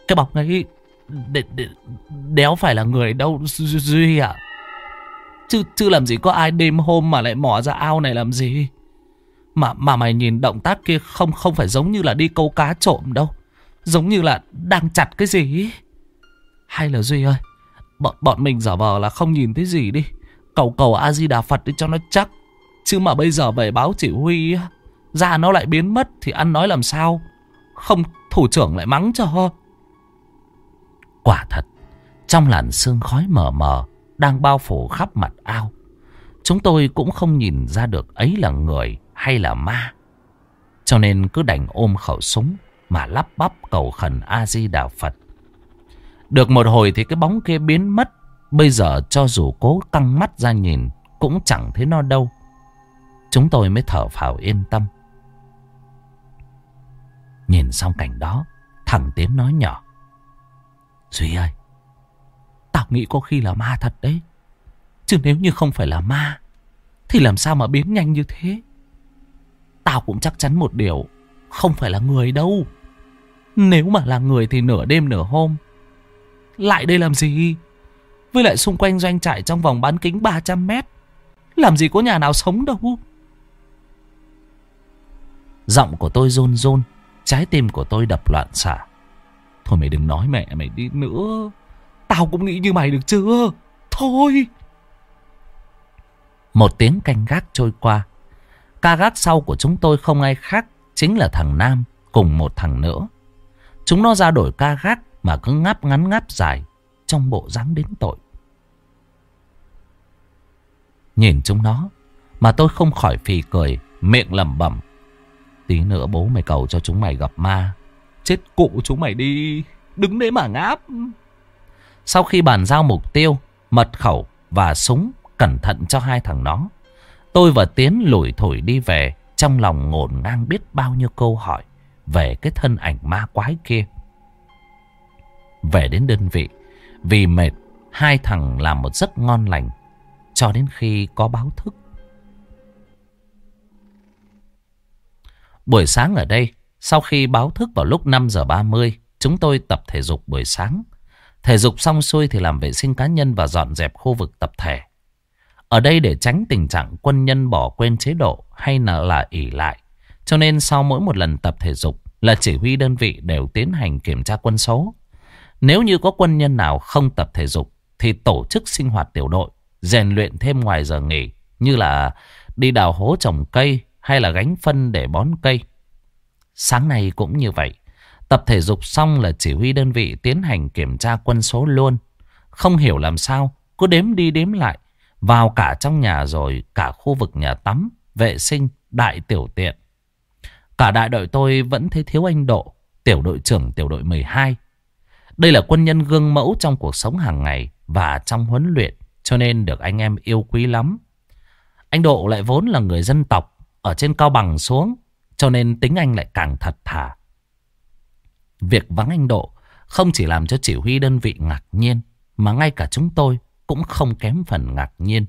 cái bóng ấy đ, đ, đéo phải là người đâu Duy à. Chứ, chứ làm gì có ai đêm hôm mà lại mò ra ao này làm gì. Mà mà mày nhìn động tác kia không không phải giống như là đi câu cá trộm đâu. Giống như là đang chặt cái gì Hay là Duy ơi, bọn bọn mình giả vờ là không nhìn thấy gì đi. Cầu cầu A-di-đà Phật đi cho nó chắc. Chứ mà bây giờ về báo chỉ huy ra nó lại biến mất thì ăn nói làm sao? Không thủ trưởng lại mắng cho. Quả thật, trong làn sương khói mờ mờ đang bao phủ khắp mặt ao. Chúng tôi cũng không nhìn ra được ấy là người hay là ma. Cho nên cứ đành ôm khẩu súng mà lắp bắp cầu khẩn A-di-đà Phật. Được một hồi thì cái bóng kia biến mất. Bây giờ cho dù cố căng mắt ra nhìn cũng chẳng thấy nó đâu. Chúng tôi mới thở phào yên tâm. Nhìn xong cảnh đó, thằng Tiến nói nhỏ. Duy ơi, tao nghĩ có khi là ma thật đấy. Chứ nếu như không phải là ma, thì làm sao mà biến nhanh như thế? Tao cũng chắc chắn một điều Không phải là người đâu nếu mà là người thì nửa đêm nửa hôm. Lại đây làm gì? Với lại xung quanh doanh trại trong vòng bán kính 300 mét, Làm gì có nhà nào sống đâu. Giọng của tôi rôn rôn, Trái tim của tôi đập loạn xạ. Thôi mày đừng nói mẹ, mày đi nữa. Tao cũng nghĩ như mày được chưa? Thôi. Một tiếng canh gác trôi qua. Ca gác sau của chúng tôi không ai khác Chính là thằng Nam cùng một thằng nữa. Chúng nó ra đổi ca gác Mà cứ ngáp ngắn ngáp dài Trong bộ dáng đến tội. Nhìn chúng nó Mà tôi không khỏi phì cười, Miệng lẩm bẩm. Tí nữa bố mày cầu cho chúng mày gặp ma. Chết cụ chúng mày đi, Đứng đấy mà ngáp. Sau khi bàn giao mục tiêu, Mật khẩu và súng Cẩn thận cho hai thằng nó, Tôi và Tiến lủi thổi đi về Trong lòng ngổn ngang biết bao nhiêu câu hỏi. Về cái thân ảnh ma quái kia. Về đến đơn vị, Vì mệt, Hai thằng làm một giấc ngon lành, Cho đến khi có báo thức. Buổi sáng ở đây, Sau khi báo thức vào lúc 5 giờ 30 Chúng tôi tập thể dục buổi sáng. Thể dục xong xuôi thì làm vệ sinh cá nhân Và dọn dẹp khu vực tập thể. Ở đây để tránh tình trạng quân nhân bỏ quên chế độ hay là là ỉ lại. Cho nên sau mỗi một lần tập thể dục là chỉ huy đơn vị đều tiến hành kiểm tra quân số. Nếu như có quân nhân nào không tập thể dục thì tổ chức sinh hoạt tiểu đội, rèn luyện thêm ngoài giờ nghỉ như là đi đào hố trồng cây hay là gánh phân để bón cây. Sáng nay cũng như vậy. Tập thể dục xong là chỉ huy đơn vị tiến hành kiểm tra quân số luôn. Không hiểu làm sao, cứ đếm đi đếm lại. Vào cả trong nhà rồi cả khu vực nhà tắm, vệ sinh, đại tiểu tiện. Cả đại đội tôi vẫn thấy thiếu anh Độ, tiểu đội trưởng tiểu đội 12. Đây là quân nhân gương mẫu trong cuộc sống hàng ngày và trong huấn luyện, cho nên được anh em yêu quý lắm. Anh Độ lại vốn là người dân tộc, ở trên cao bằng xuống, cho nên tính anh lại càng thật thà. Việc vắng anh Độ không chỉ làm cho chỉ huy đơn vị ngạc nhiên, mà ngay cả chúng tôi cũng không kém phần ngạc nhiên.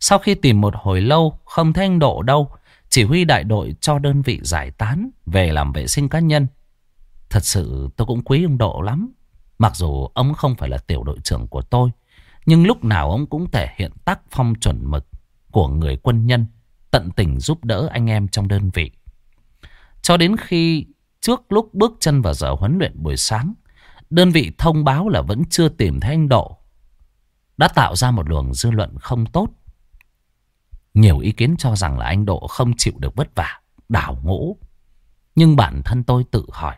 Sau khi tìm một hồi lâu không thấy anh Độ đâu, chỉ huy đại đội cho đơn vị giải tán về làm vệ sinh cá nhân. Thật sự tôi cũng quý ông Độ lắm. Mặc dù ông không phải là tiểu đội trưởng của tôi, nhưng lúc nào ông cũng thể hiện tác phong chuẩn mực của người quân nhân, tận tình giúp đỡ anh em trong đơn vị. Cho đến khi trước lúc bước chân vào giờ huấn luyện buổi sáng, đơn vị thông báo là vẫn chưa tìm thấy anh Độ đã tạo ra một luồng dư luận không tốt. Nhiều ý kiến cho rằng là anh Độ không chịu được vất vả, đảo ngũ. Nhưng bản thân tôi tự hỏi,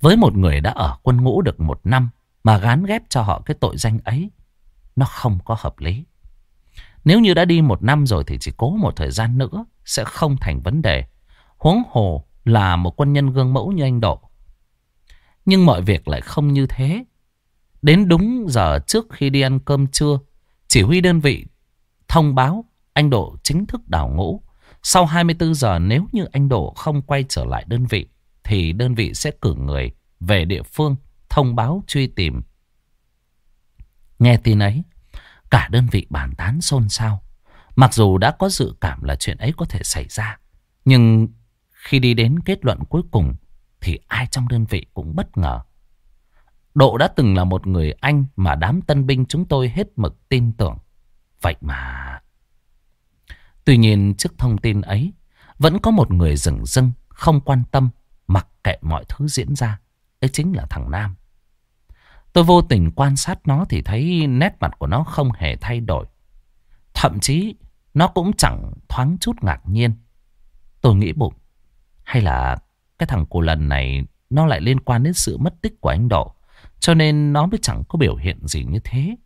với một người đã ở quân ngũ được một năm mà gán ghép cho họ cái tội danh ấy, nó không có hợp lý. Nếu như đã đi một năm rồi thì chỉ cố một thời gian nữa sẽ không thành vấn đề. Huống hồ là một quân nhân gương mẫu như anh Độ. Nhưng mọi việc lại không như thế. Đến đúng giờ trước khi đi ăn cơm trưa, chỉ huy đơn vị thông báo anh Độ chính thức đảo ngũ. Sau 24 giờ nếu như anh Độ không quay trở lại đơn vị, thì đơn vị sẽ cử người về địa phương thông báo truy tìm. Nghe tin ấy, cả đơn vị bàn tán xôn xao. Mặc dù đã có dự cảm là chuyện ấy có thể xảy ra, nhưng khi đi đến kết luận cuối cùng thì ai trong đơn vị cũng bất ngờ. Độ đã từng là một người anh mà đám tân binh chúng tôi hết mực tin tưởng. Vậy mà... Tuy nhiên trước thông tin ấy, vẫn có một người rừng rưng, không quan tâm, mặc kệ mọi thứ diễn ra. Ấy chính là thằng Nam. Tôi vô tình quan sát nó thì thấy nét mặt của nó không hề thay đổi. Thậm chí nó cũng chẳng thoáng chút ngạc nhiên. Tôi nghĩ bụng, hay là cái thằng cô lần này nó lại liên quan đến sự mất tích của anh Độ. Cho nên nó mới chẳng có biểu hiện gì như thế.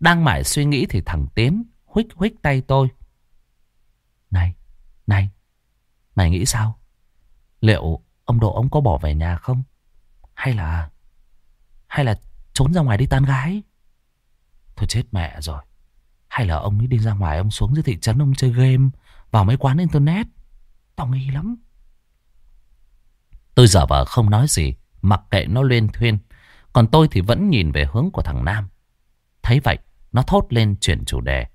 Đang mải suy nghĩ thì thằng Tiến huých huých tay tôi. Này, này, mày nghĩ sao? Liệu ông Độ ông có bỏ về nhà không? Hay là... Hay là trốn ra ngoài đi tan gái? Thôi chết mẹ rồi. Hay là ông ấy đi ra ngoài ông xuống dưới thị trấn ông chơi game vào mấy quán internet? Tao nghi lắm. Tôi giờ vợ không nói gì, mặc kệ nó lên thuyên. Còn tôi thì vẫn nhìn về hướng của thằng Nam. Thấy vậy, nó thốt lên chuyển chủ đề.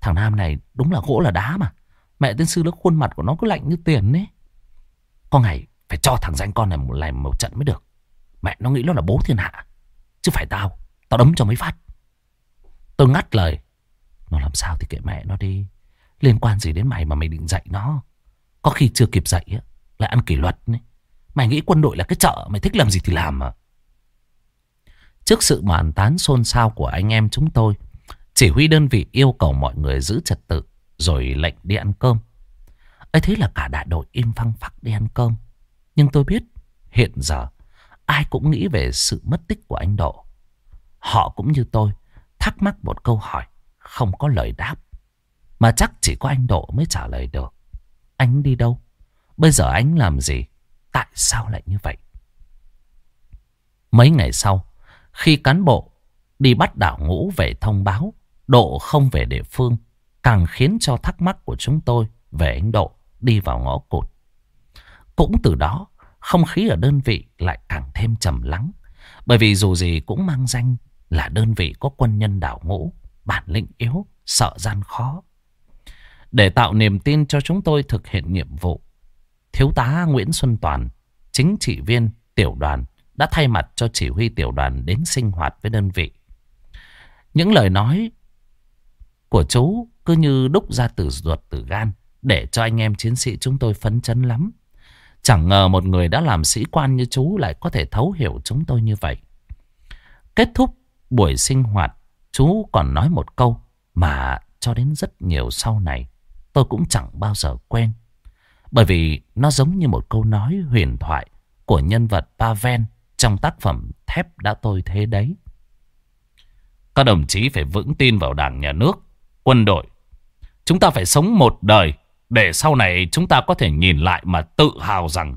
Thằng Nam này đúng là gỗ là đá mà. Mẹ tiên sư nó khuôn mặt của nó cứ lạnh như tiền ấy. Có ngày phải cho thằng danh con này một lần một trận mới được. Mẹ nó nghĩ nó là bố thiên hạ. Chứ phải tao. Tao đấm cho mấy phát. Tôi ngắt lời. Nó làm sao thì kệ mẹ nó đi. Liên quan gì đến mày mà mày định dạy nó. Có khi chưa kịp dạy lại ăn kỷ luật ấy. Mày nghĩ quân đội là cái chợ, Mày thích làm gì thì làm mà Trước sự bàn tán xôn xao của anh em chúng tôi chỉ huy đơn vị yêu cầu mọi người giữ trật tự rồi lệnh đi ăn cơm. ấy thế là cả đại đội im phăng phắc đi ăn cơm. Nhưng tôi biết hiện giờ ai cũng nghĩ về sự mất tích của anh Độ. Họ cũng như tôi thắc mắc một câu hỏi không có lời đáp. Mà chắc chỉ có anh Độ mới trả lời được. Anh đi đâu? Bây giờ anh làm gì? Tại sao lại như vậy? Mấy ngày sau, khi cán bộ đi bắt đảo ngũ về thông báo Độ không về địa phương, càng khiến cho thắc mắc của chúng tôi về anh Độ đi vào ngõ cụt. Cũng từ đó, không khí ở đơn vị lại càng thêm trầm lắng. Bởi vì dù gì cũng mang danh là đơn vị có quân nhân đảo ngũ, bản lĩnh yếu, sợ gian khó. Để tạo niềm tin cho chúng tôi thực hiện nhiệm vụ, Thiếu tá Nguyễn Xuân Toàn, chính trị viên tiểu đoàn, đã thay mặt cho chỉ huy tiểu đoàn đến sinh hoạt với đơn vị. Những lời nói của chú cứ như đúc ra từ ruột từ gan để cho anh em chiến sĩ chúng tôi phấn chấn lắm. Chẳng ngờ một người đã làm sĩ quan như chú lại có thể thấu hiểu chúng tôi như vậy. Kết thúc buổi sinh hoạt, chú còn nói một câu mà cho đến rất nhiều sau này tôi cũng chẳng bao giờ quen. Bởi vì nó giống như một câu nói huyền thoại của nhân vật Pavel trong tác phẩm Thép đã tôi thế đấy. Các đồng chí phải vững tin vào đảng nhà nước, quân đội. Chúng ta phải sống một đời để sau này chúng ta có thể nhìn lại mà tự hào rằng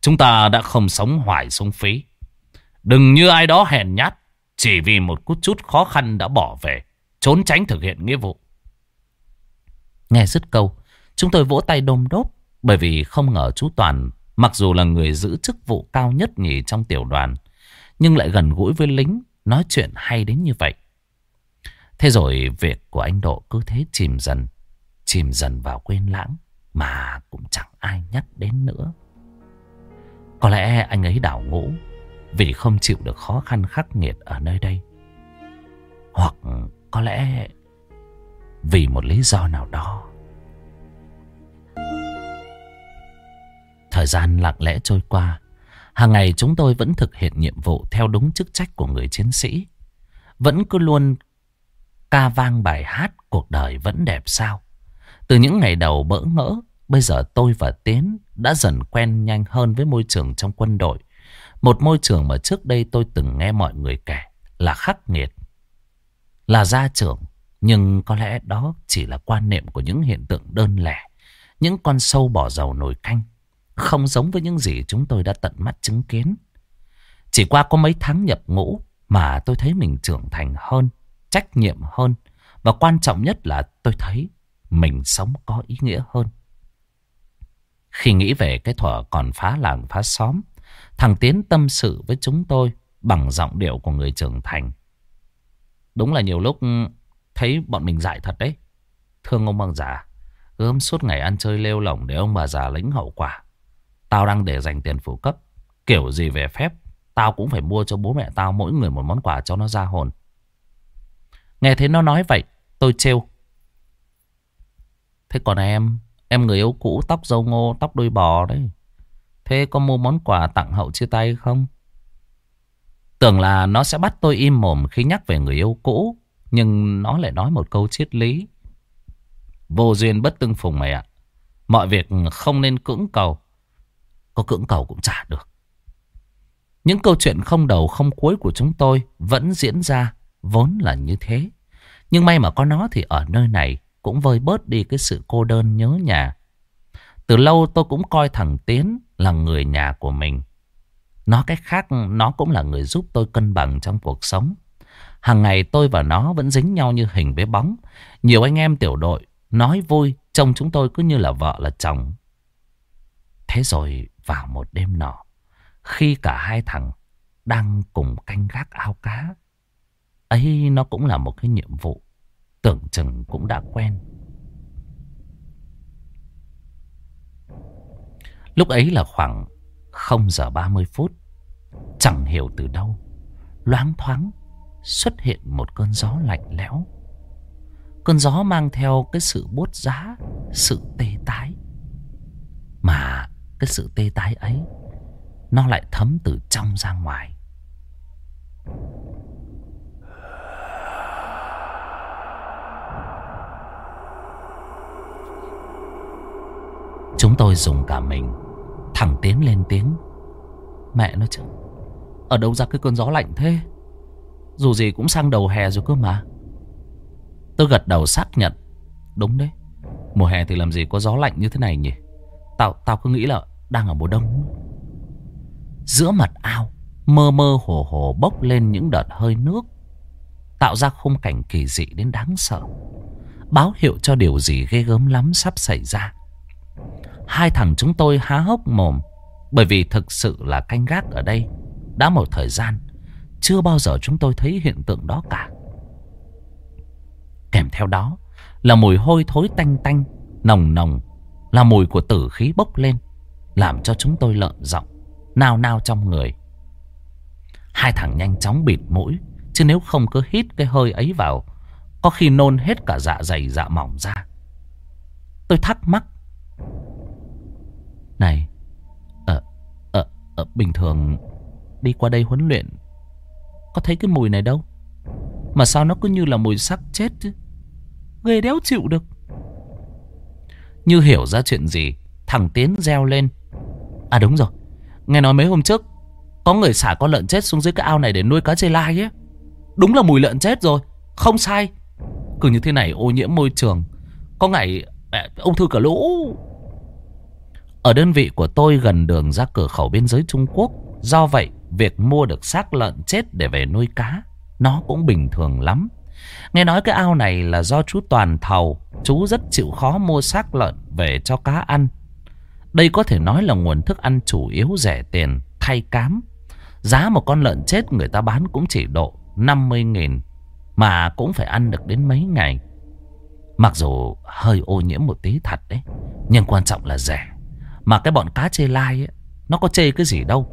chúng ta đã không sống hoài sống phí. Đừng như ai đó hèn nhát chỉ vì một chút khó khăn đã bỏ về, trốn tránh thực hiện nghĩa vụ. Nghe dứt câu, chúng tôi vỗ tay đôm đốp bởi vì không ngờ chú Toàn mặc dù là người giữ chức vụ cao nhất nhì trong tiểu đoàn nhưng lại gần gũi với lính nói chuyện hay đến như vậy. Thế rồi việc của anh Độ cứ thế chìm dần, chìm dần vào quên lãng mà cũng chẳng ai nhắc đến nữa. Có lẽ anh ấy đảo ngũ vì không chịu được khó khăn khắc nghiệt ở nơi đây. Hoặc có lẽ vì một lý do nào đó. Thời gian lặng lẽ trôi qua. Hàng ngày chúng tôi vẫn thực hiện nhiệm vụ theo đúng chức trách của người chiến sĩ. Vẫn cứ luôn ca vang bài hát cuộc đời vẫn đẹp sao. Từ những ngày đầu bỡ ngỡ, bây giờ tôi và Tiến đã dần quen nhanh hơn với môi trường trong quân đội. Một môi trường mà trước đây tôi từng nghe mọi người kể là khắc nghiệt. Là gia trưởng, nhưng có lẽ đó chỉ là quan niệm của những hiện tượng đơn lẻ. Những con sâu bỏ dầu nồi canh. Không giống với những gì chúng tôi đã tận mắt chứng kiến. Chỉ qua có mấy tháng nhập ngũ mà tôi thấy mình trưởng thành hơn, trách nhiệm hơn. Và quan trọng nhất là tôi thấy mình sống có ý nghĩa hơn. Khi nghĩ về cái thuở còn phá làng phá xóm, thằng Tiến tâm sự với chúng tôi bằng giọng điệu của người trưởng thành. Đúng là nhiều lúc thấy bọn mình dại thật đấy. Thương ông bà già, gớm suốt ngày ăn chơi lêu lỏng để ông bà già lĩnh hậu quả. Tao đang để dành tiền phụ cấp. Kiểu gì về phép, tao cũng phải mua cho bố mẹ tao mỗi người một món quà cho nó ra hồn. Nghe thấy nó nói vậy, tôi trêu. Thế còn em, em người yêu cũ tóc dâu ngô, tóc đuôi bò đấy. Thế có mua món quà tặng hậu chia tay không? Tưởng là nó sẽ bắt tôi im mồm khi nhắc về người yêu cũ. Nhưng nó lại nói một câu triết lý. Vô duyên bất tương phùng mày ạ. Mọi việc không nên cưỡng cầu. Có cưỡng cầu cũng trả được. Những câu chuyện không đầu không cuối của chúng tôi vẫn diễn ra vốn là như thế. Nhưng may mà có nó thì ở nơi này cũng vơi bớt đi cái sự cô đơn nhớ nhà. Từ lâu tôi cũng coi thằng Tiến là người nhà của mình. nó cách khác, nó cũng là người giúp tôi cân bằng trong cuộc sống. Hàng ngày tôi và nó vẫn dính nhau như hình với bóng. Nhiều anh em tiểu đội nói vui, trông chúng tôi cứ như là vợ là chồng. Thế rồi vào một đêm nọ, khi cả hai thằng đang cùng canh gác ao cá, ấy nó cũng là một cái nhiệm vụ, tưởng chừng cũng đã quen. Lúc ấy là khoảng 0 giờ 30 phút. Chẳng hiểu từ đâu. Loáng thoáng xuất hiện một cơn gió lạnh lẽo. Cơn gió mang theo cái sự bút giá, sự tê tái. Mà cái sự tê tái ấy, nó lại thấm từ trong ra ngoài. Chúng tôi dùng cả mình. Thẳng tiến lên tiếng. Mẹ nó chứ, Ở đâu ra cái cơn gió lạnh thế? Dù gì cũng sang đầu hè rồi cơ mà. Tôi gật đầu xác nhận. Đúng đấy, Mùa hè thì làm gì có gió lạnh như thế này nhỉ? Tao tao cứ nghĩ là đang ở mùa đông. Giữa mặt ao, Mơ mơ hồ hồ bốc lên những đợt hơi nước, Tạo ra khung cảnh kỳ dị đến đáng sợ. Báo hiệu cho điều gì ghê gớm lắm sắp xảy ra. Hai thằng chúng tôi há hốc mồm, Bởi vì thực sự là canh gác ở đây Đã một thời gian, Chưa bao giờ chúng tôi thấy hiện tượng đó cả. Kèm theo đó Là mùi hôi thối tanh tanh, Nồng nồng, Là mùi của tử khí bốc lên, Làm cho chúng tôi lợn giọng, Nao nao trong người. Hai thằng nhanh chóng bịt mũi, Chứ nếu không cứ hít cái hơi ấy vào, Có khi nôn hết cả dạ dày dạ mỏng ra. Tôi thắc mắc này Ờ Ờ, ờ Bình thường Đi qua đây huấn luyện Có thấy cái mùi này đâu? Mà sao nó cứ như là mùi xác chết chứ? Ghê đéo chịu được. Như hiểu ra chuyện gì Thằng Tiến reo lên. À đúng rồi Nghe nói mấy hôm trước Có người xả con lợn chết xuống dưới cái ao này để nuôi cá chê lai ấy. Đúng là mùi lợn chết rồi Không sai. Cứ như thế này ô nhiễm môi trường. Có ngày ung thư cả lũ ở đơn vị của tôi gần đường ra cửa khẩu biên giới Trung Quốc. Do vậy, việc mua được xác lợn chết để về nuôi cá, Nó cũng bình thường lắm. Nghe nói cái ao này là do chú Toàn thầu. Chú rất chịu khó mua xác lợn về cho cá ăn. Đây có thể nói là nguồn thức ăn chủ yếu rẻ tiền Thay cám. Giá một con lợn chết người ta bán cũng chỉ độ 50.000 Mà cũng phải ăn được đến mấy ngày. Mặc dù hơi ô nhiễm một tí thật đấy, Nhưng quan trọng là rẻ. Mà cái bọn cá chê lai ấy, Nó có chê cái gì đâu.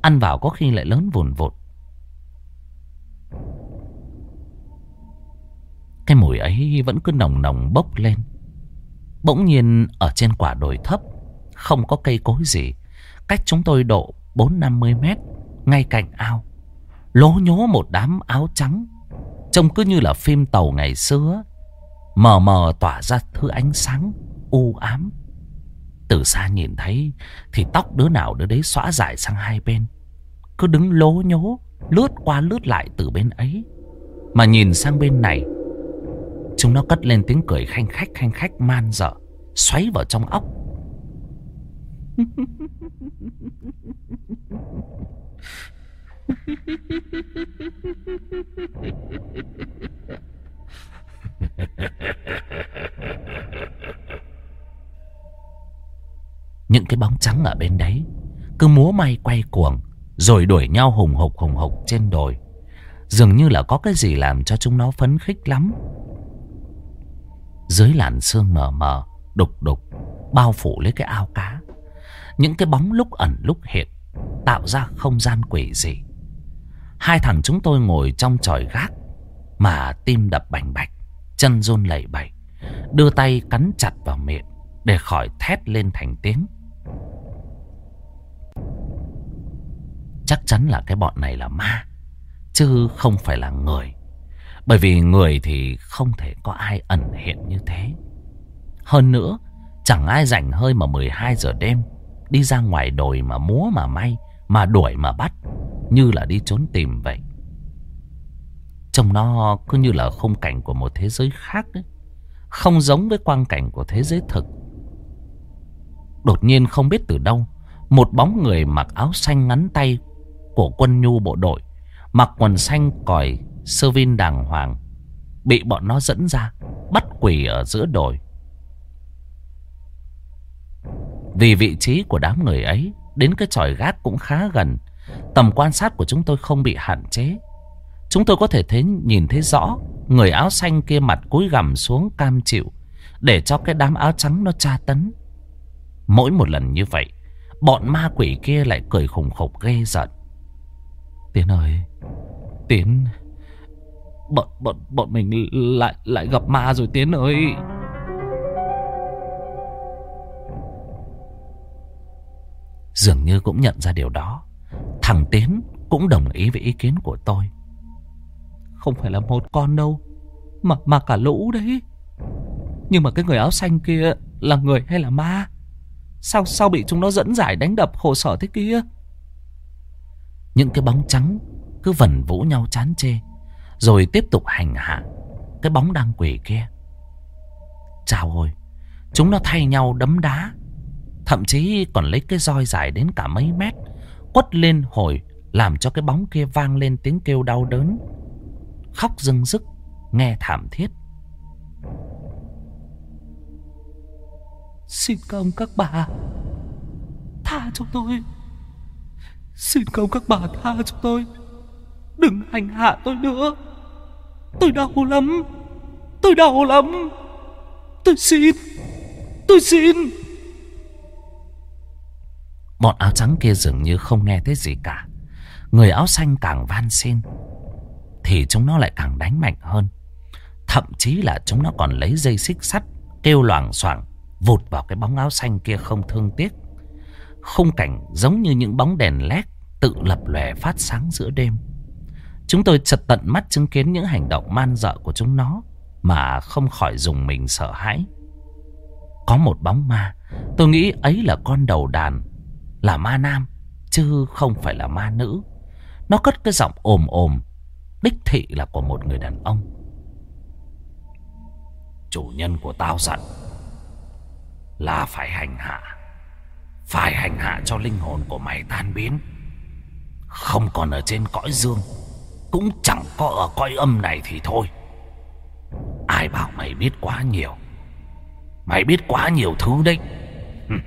Ăn vào có khi lại lớn vùn vụt. Cái mùi ấy vẫn cứ nồng nồng bốc lên. Bỗng nhiên ở trên quả đồi thấp Không có cây cối gì. Cách chúng tôi độ 4-50 mét Ngay cạnh ao. Lố nhố một đám áo trắng Trông cứ như là phim tàu ngày xưa. Mờ mờ tỏa ra thứ ánh sáng U ám. Từ xa nhìn thấy, Thì tóc đứa nào đứa đấy xõa dài sang hai bên. Cứ đứng lố nhố, Lướt qua lướt lại từ bên ấy. Mà nhìn sang bên này, Chúng nó cất lên tiếng cười khanh khách khanh khách, man dợ, Xoáy vào trong óc. *laughs* Những cái bóng trắng ở bên đấy Cứ múa may quay cuồng, Rồi đuổi nhau hùng hục hùng hục trên đồi. Dường như là có cái gì làm cho chúng nó phấn khích lắm. Dưới làn sương mờ mờ, Đục đục, Bao phủ lấy cái ao cá. Những cái bóng lúc ẩn lúc hiện, Tạo ra không gian quỷ dị. Hai thằng chúng tôi ngồi trong tròi gác, Mà tim đập bành bạch, Chân run lẩy bẩy, Đưa tay cắn chặt vào miệng Để khỏi thét lên thành tiếng. Chắc chắn là cái bọn này là ma, Chứ không phải là người. Bởi vì người thì không thể có ai ẩn hiện như thế. Hơn nữa, Chẳng ai rảnh hơi mà 12 giờ đêm Đi ra ngoài đồi mà múa mà may, Mà đuổi mà bắt, Như là đi trốn tìm vậy. Trông nó cứ như là khung cảnh của một thế giới khác ấy. Không giống với quang cảnh của thế giới thực. Đột nhiên không biết từ đâu, Một bóng người mặc áo xanh ngắn tay của quân nhu bộ đội, Mặc quần xanh còi Sơ vin đàng hoàng, Bị bọn nó dẫn ra, Bắt quỷ ở giữa đồi. Vì vị trí của đám người ấy, Đến cái tròi gác cũng khá gần, Tầm quan sát của chúng tôi không bị hạn chế. Chúng tôi có thể thấy, nhìn thấy rõ Người áo xanh kia mặt cúi gằm xuống cam chịu, Để cho cái đám áo trắng nó tra tấn. Mỗi một lần như vậy, Bọn ma quỷ kia lại cười khủng khục ghê giận Tiến ơi Tiến Bọn, bọn, bọn mình lại lại gặp ma rồi Tiến ơi. Dường như cũng nhận ra điều đó. Thằng Tiến cũng đồng ý với ý kiến của tôi. Không phải là một con đâu Mà, mà cả lũ đấy. Nhưng mà cái người áo xanh kia Là người hay là ma? Sao sao bị chúng nó dẫn giải đánh đập hồ sở thế kia? Những cái bóng trắng cứ vần vũ nhau chán chê, Rồi tiếp tục hành hạ Cái bóng đang quỷ kia. Chào ôi Chúng nó thay nhau đấm đá, Thậm chí còn lấy cái roi dài đến cả mấy mét, Quất lên hồi, Làm cho cái bóng kia vang lên tiếng kêu đau đớn, Khóc rưng rức, Nghe thảm thiết. Xin công các bà, Tha cho tôi. Xin cầu các bà tha cho tôi. Đừng hành hạ tôi nữa. Tôi đau lắm. Tôi đau lắm. Tôi xin. Tôi xin. Bọn áo trắng kia dường như không nghe thấy gì cả. Người áo xanh càng van xin, Thì chúng nó lại càng đánh mạnh hơn. Thậm chí là chúng nó còn lấy dây xích sắt Kêu loảng xoảng, Vụt vào cái bóng áo xanh kia không thương tiếc. Khung cảnh giống như những bóng đèn led Tự lập lòe phát sáng giữa đêm. Chúng tôi chật tận mắt chứng kiến những hành động man dợ của chúng nó Mà không khỏi dùng mình sợ hãi. Có một bóng ma, Tôi nghĩ ấy là con đầu đàn, Là ma nam, Chứ không phải là ma nữ. Nó cất cái giọng ồm ồm, Đích thị là của một người đàn ông. Chủ nhân của tao dặn Là phải hành hạ, Phải hành hạ cho linh hồn của mày tan biến. Không còn ở trên cõi dương, cũng chẳng có ở cõi âm này thì thôi. Ai bảo mày biết quá nhiều? Mày biết quá nhiều thứ đấy. *laughs*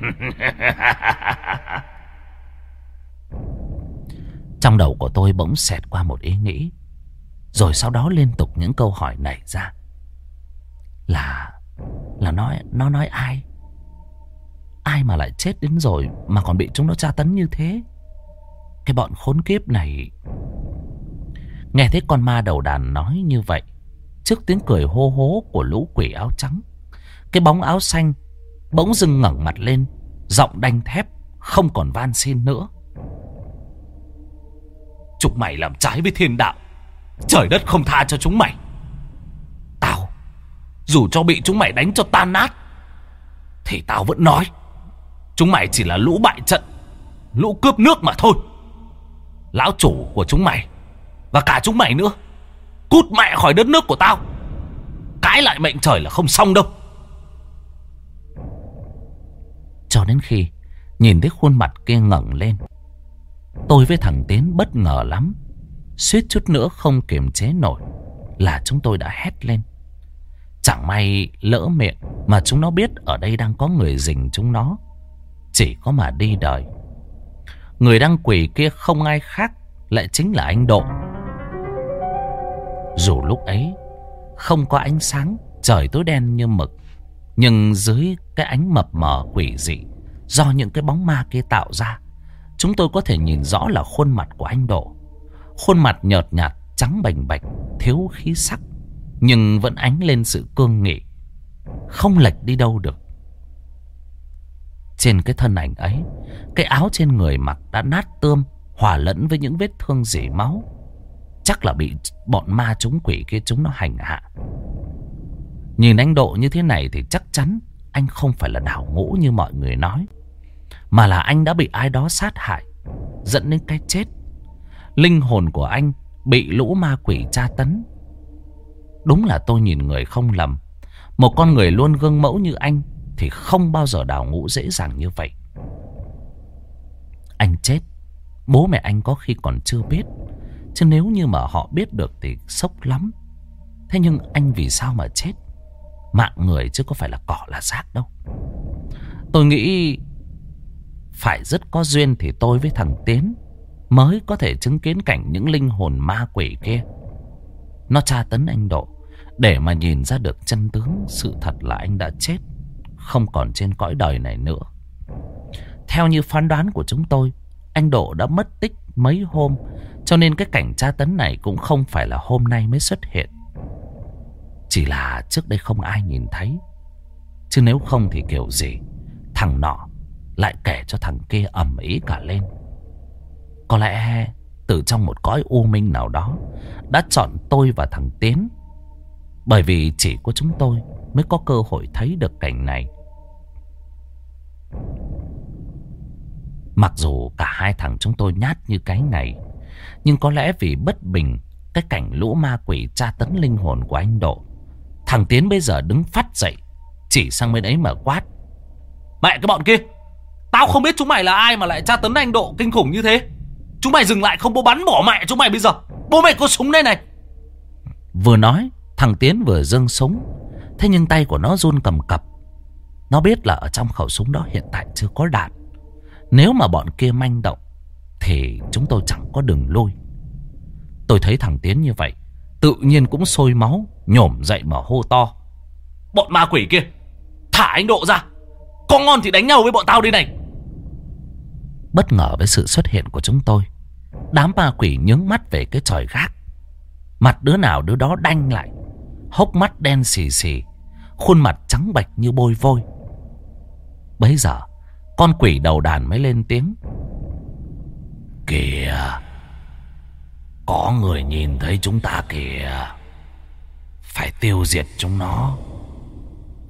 Trong đầu của tôi bỗng xẹt qua một ý nghĩ, Rồi sau đó liên tục những câu hỏi nảy ra. Là Là nói Nó nói ai? Ai mà lại chết đến rồi Mà còn bị chúng nó tra tấn như thế? Cái bọn khốn kiếp này. Nghe thấy con ma đầu đàn nói như vậy, Trước tiếng cười hô hố của lũ quỷ áo trắng, Cái bóng áo xanh Bỗng dưng ngẩng mặt lên, Giọng đanh thép, Không còn van xin nữa. Chúng mày làm trái với thiên đạo, Trời đất không tha cho chúng mày. Tao, Dù cho bị chúng mày đánh cho tan nát, Thì tao vẫn nói, Chúng mày chỉ là lũ bại trận, Lũ cướp nước mà thôi. Lão chủ của chúng mày, và cả chúng mày nữa. Cút mẹ khỏi đất nước của tao. Cãi lại mệnh trời là không xong đâu. Cho đến khi Nhìn thấy khuôn mặt kia ngẩng lên, Tôi với thằng Tiến bất ngờ lắm. Suýt chút nữa không kiềm chế nổi Là chúng tôi đã hét lên. Chẳng may lỡ miệng Mà chúng nó biết ở đây đang có người dình chúng nó. Chỉ có mà đi đời. Người đang quỷ kia không ai khác Lại chính là anh Độ dù lúc ấy không có ánh sáng, trời tối đen như mực. Nhưng dưới cái ánh mập mờ quỷ dị do những cái bóng ma kia tạo ra, chúng tôi có thể nhìn rõ là khuôn mặt của anh Độ. Khuôn mặt nhợt nhạt, trắng bành bạch, thiếu khí sắc, nhưng vẫn ánh lên sự cương nghị, không lệch đi đâu được. Trên cái thân ảnh ấy, cái áo trên người mặc đã nát tươm, hòa lẫn với những vết thương dỉ máu. Chắc là bị bọn ma chúng quỷ kia chúng nó hành hạ. Nhìn anh Độ như thế này thì chắc chắn Anh không phải là đảo ngũ như mọi người nói Mà là anh đã bị ai đó sát hại Dẫn đến cái chết. Linh hồn của anh bị lũ ma quỷ tra tấn. Đúng là tôi nhìn người không lầm. Một con người luôn gương mẫu như anh thì không bao giờ đào ngũ dễ dàng như vậy. Anh chết, Bố mẹ anh có khi còn chưa biết. Chứ nếu như mà họ biết được thì sốc lắm. Thế nhưng anh vì sao mà chết? Mạng người chứ có phải là cỏ là rác đâu. Tôi nghĩ Phải rất có duyên thì tôi với thằng Tiến Mới có thể chứng kiến cảnh những linh hồn ma quỷ kia. Nó tra tấn anh Độ, Để mà nhìn ra được chân tướng, Sự thật là anh đã chết. Không còn trên cõi đời này nữa Theo như phán đoán của chúng tôi, Anh Độ đã mất tích mấy hôm, cho nên cái cảnh tra tấn này cũng không phải là hôm nay mới xuất hiện. Chỉ là trước đây không ai nhìn thấy. Chứ nếu không thì kiểu gì thằng nọ lại kể cho thằng kia ầm ý cả lên. Có lẽ từ trong một cõi u minh nào đó đã chọn tôi và thằng Tiến. Bởi vì chỉ có chúng tôi mới có cơ hội thấy được cảnh này. Mặc dù cả hai thằng chúng tôi nhát như cái này, Nhưng có lẽ vì bất bình, Cái cảnh lũ ma quỷ tra tấn linh hồn của anh Độ, Thằng Tiến bây giờ đứng phát dậy, Chỉ sang bên ấy mà quát. Mẹ, cái bọn kia, Tao không biết chúng mày là ai mà lại tra tấn anh Độ kinh khủng như thế. Chúng mày dừng lại không bố bắn bỏ mẹ chúng mày bây giờ. Bố mày có súng đây này. Vừa nói, Thằng Tiến vừa dâng súng, Thế nhưng tay của nó run cầm cập nó biết là ở trong khẩu súng đó hiện tại chưa có đạn. Nếu mà bọn kia manh động, Thì chúng tôi chẳng có đường lui. Tôi thấy thằng Tiến như vậy, Tự nhiên cũng sôi máu, Nhổm dậy mà hô to. Bọn ma quỷ kia, Thả anh Độ ra. Có ngon thì đánh nhau với bọn tao đi này. Bất ngờ với sự xuất hiện của chúng tôi, Đám ma quỷ nhướng mắt về cái tròi gác. Mặt đứa nào đứa đó đanh lại, Hốc mắt đen xì xì, Khuôn mặt trắng bạch như bôi vôi. Bấy giờ Con quỷ đầu đàn mới lên tiếng. Kìa Có người nhìn thấy chúng ta kìa. Phải tiêu diệt chúng nó.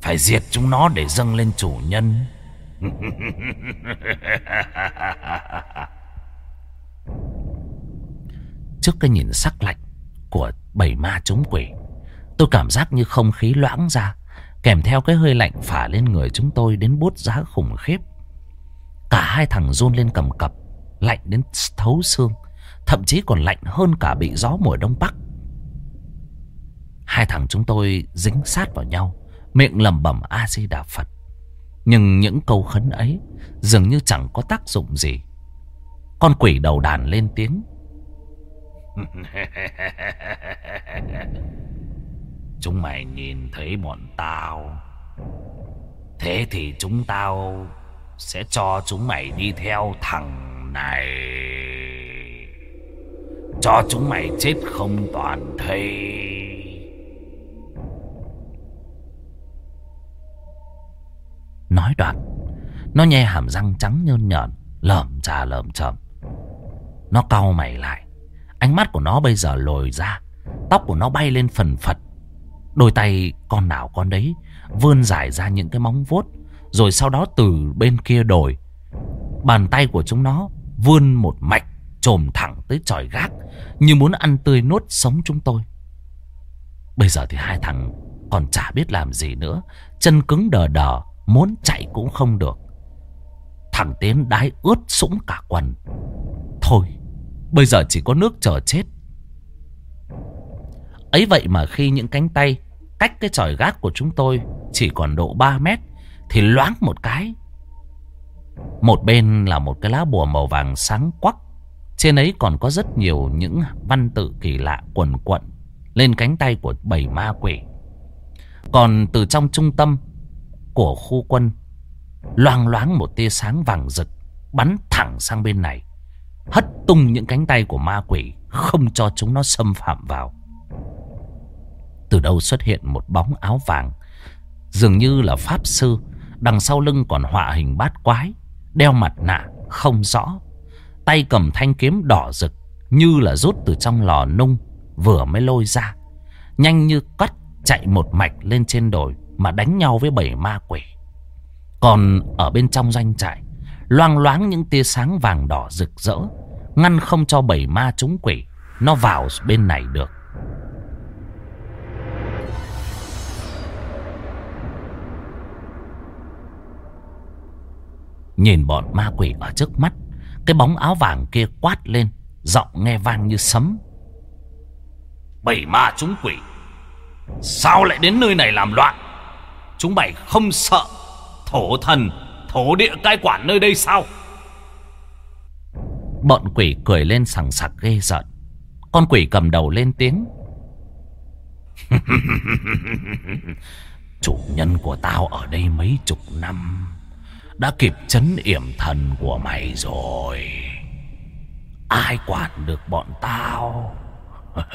Phải diệt chúng nó để dâng lên chủ nhân. *laughs* Trước cái nhìn sắc lạnh Của bảy ma chống quỷ Tôi cảm giác như không khí loãng ra Kèm theo cái hơi lạnh phả lên người chúng tôi Đến bút giá khủng khiếp. Cả hai thằng run lên cầm cập, Lạnh đến thấu xương, Thậm chí còn lạnh hơn cả bị gió mùa đông bắc. Hai thằng chúng tôi dính sát vào nhau, Miệng lẩm bẩm A-di-đà Phật. Nhưng những câu khấn ấy Dường như chẳng có tác dụng gì. Con quỷ đầu đàn lên tiếng. *laughs* Chúng mày nhìn thấy bọn tao. Thế thì chúng tao Sẽ cho chúng mày đi theo thằng này. Cho chúng mày chết không toàn thây. Nói đoạn, Nó nhe hàm răng trắng nhơn nhợn, Lởm trà lởm chởm. Nó cau mày lại, Ánh mắt của nó bây giờ lồi ra, Tóc của nó bay lên phần phật Đôi tay con nào con đấy Vươn dài ra những cái móng vuốt, Rồi sau đó từ bên kia đồi Bàn tay của chúng nó Vươn một mạch trồm thẳng tới tròi gác, Như muốn ăn tươi nuốt sống chúng tôi. Bây giờ thì hai thằng còn chả biết làm gì nữa, Chân cứng đờ đờ, Muốn chạy cũng không được. Thằng Tiến đái ướt sũng cả quần. Thôi, Bây giờ chỉ có nước chờ chết. Ấy vậy mà khi những cánh tay Cách cái tròi gác của chúng tôi Chỉ còn độ 3 mét, Thì loáng một cái. Một bên là một cái lá bùa màu vàng sáng quắc, Trên ấy còn có rất nhiều những văn tự kỳ lạ quần quận Lên cánh tay của bảy ma quỷ. Còn từ trong trung tâm Của khu quân, Loang loáng một tia sáng vàng rực Bắn thẳng sang bên này, Hất tung những cánh tay của ma quỷ Không cho chúng nó xâm phạm vào từ đâu xuất hiện một bóng áo vàng, Dường như là pháp sư, Đằng sau lưng còn họa hình bát quái, Đeo mặt nạ không rõ, Tay cầm thanh kiếm đỏ rực, Như là rút từ trong lò nung, Vừa mới lôi ra, Nhanh như cắt chạy một mạch lên trên đồi Mà đánh nhau với bảy ma quỷ. Còn ở bên trong doanh trại, Loang loáng những tia sáng vàng đỏ rực rỡ, Ngăn không cho bảy ma chúng quỷ, Nó vào bên này được. Nhìn bọn ma quỷ ở trước mắt, Cái bóng áo vàng kia quát lên, Giọng nghe vang như sấm. Bảy ma chúng quỷ, Sao lại đến nơi này làm loạn? Chúng mày không sợ Thổ thần, Thổ địa cai quản nơi đây sao? Bọn quỷ cười lên sằng sặc ghê giận Con quỷ cầm đầu lên tiếng. *laughs* Chủ nhân của tao ở đây mấy chục năm đã kịp chấn yểm thần của mày rồi. Ai quản được bọn tao? *laughs*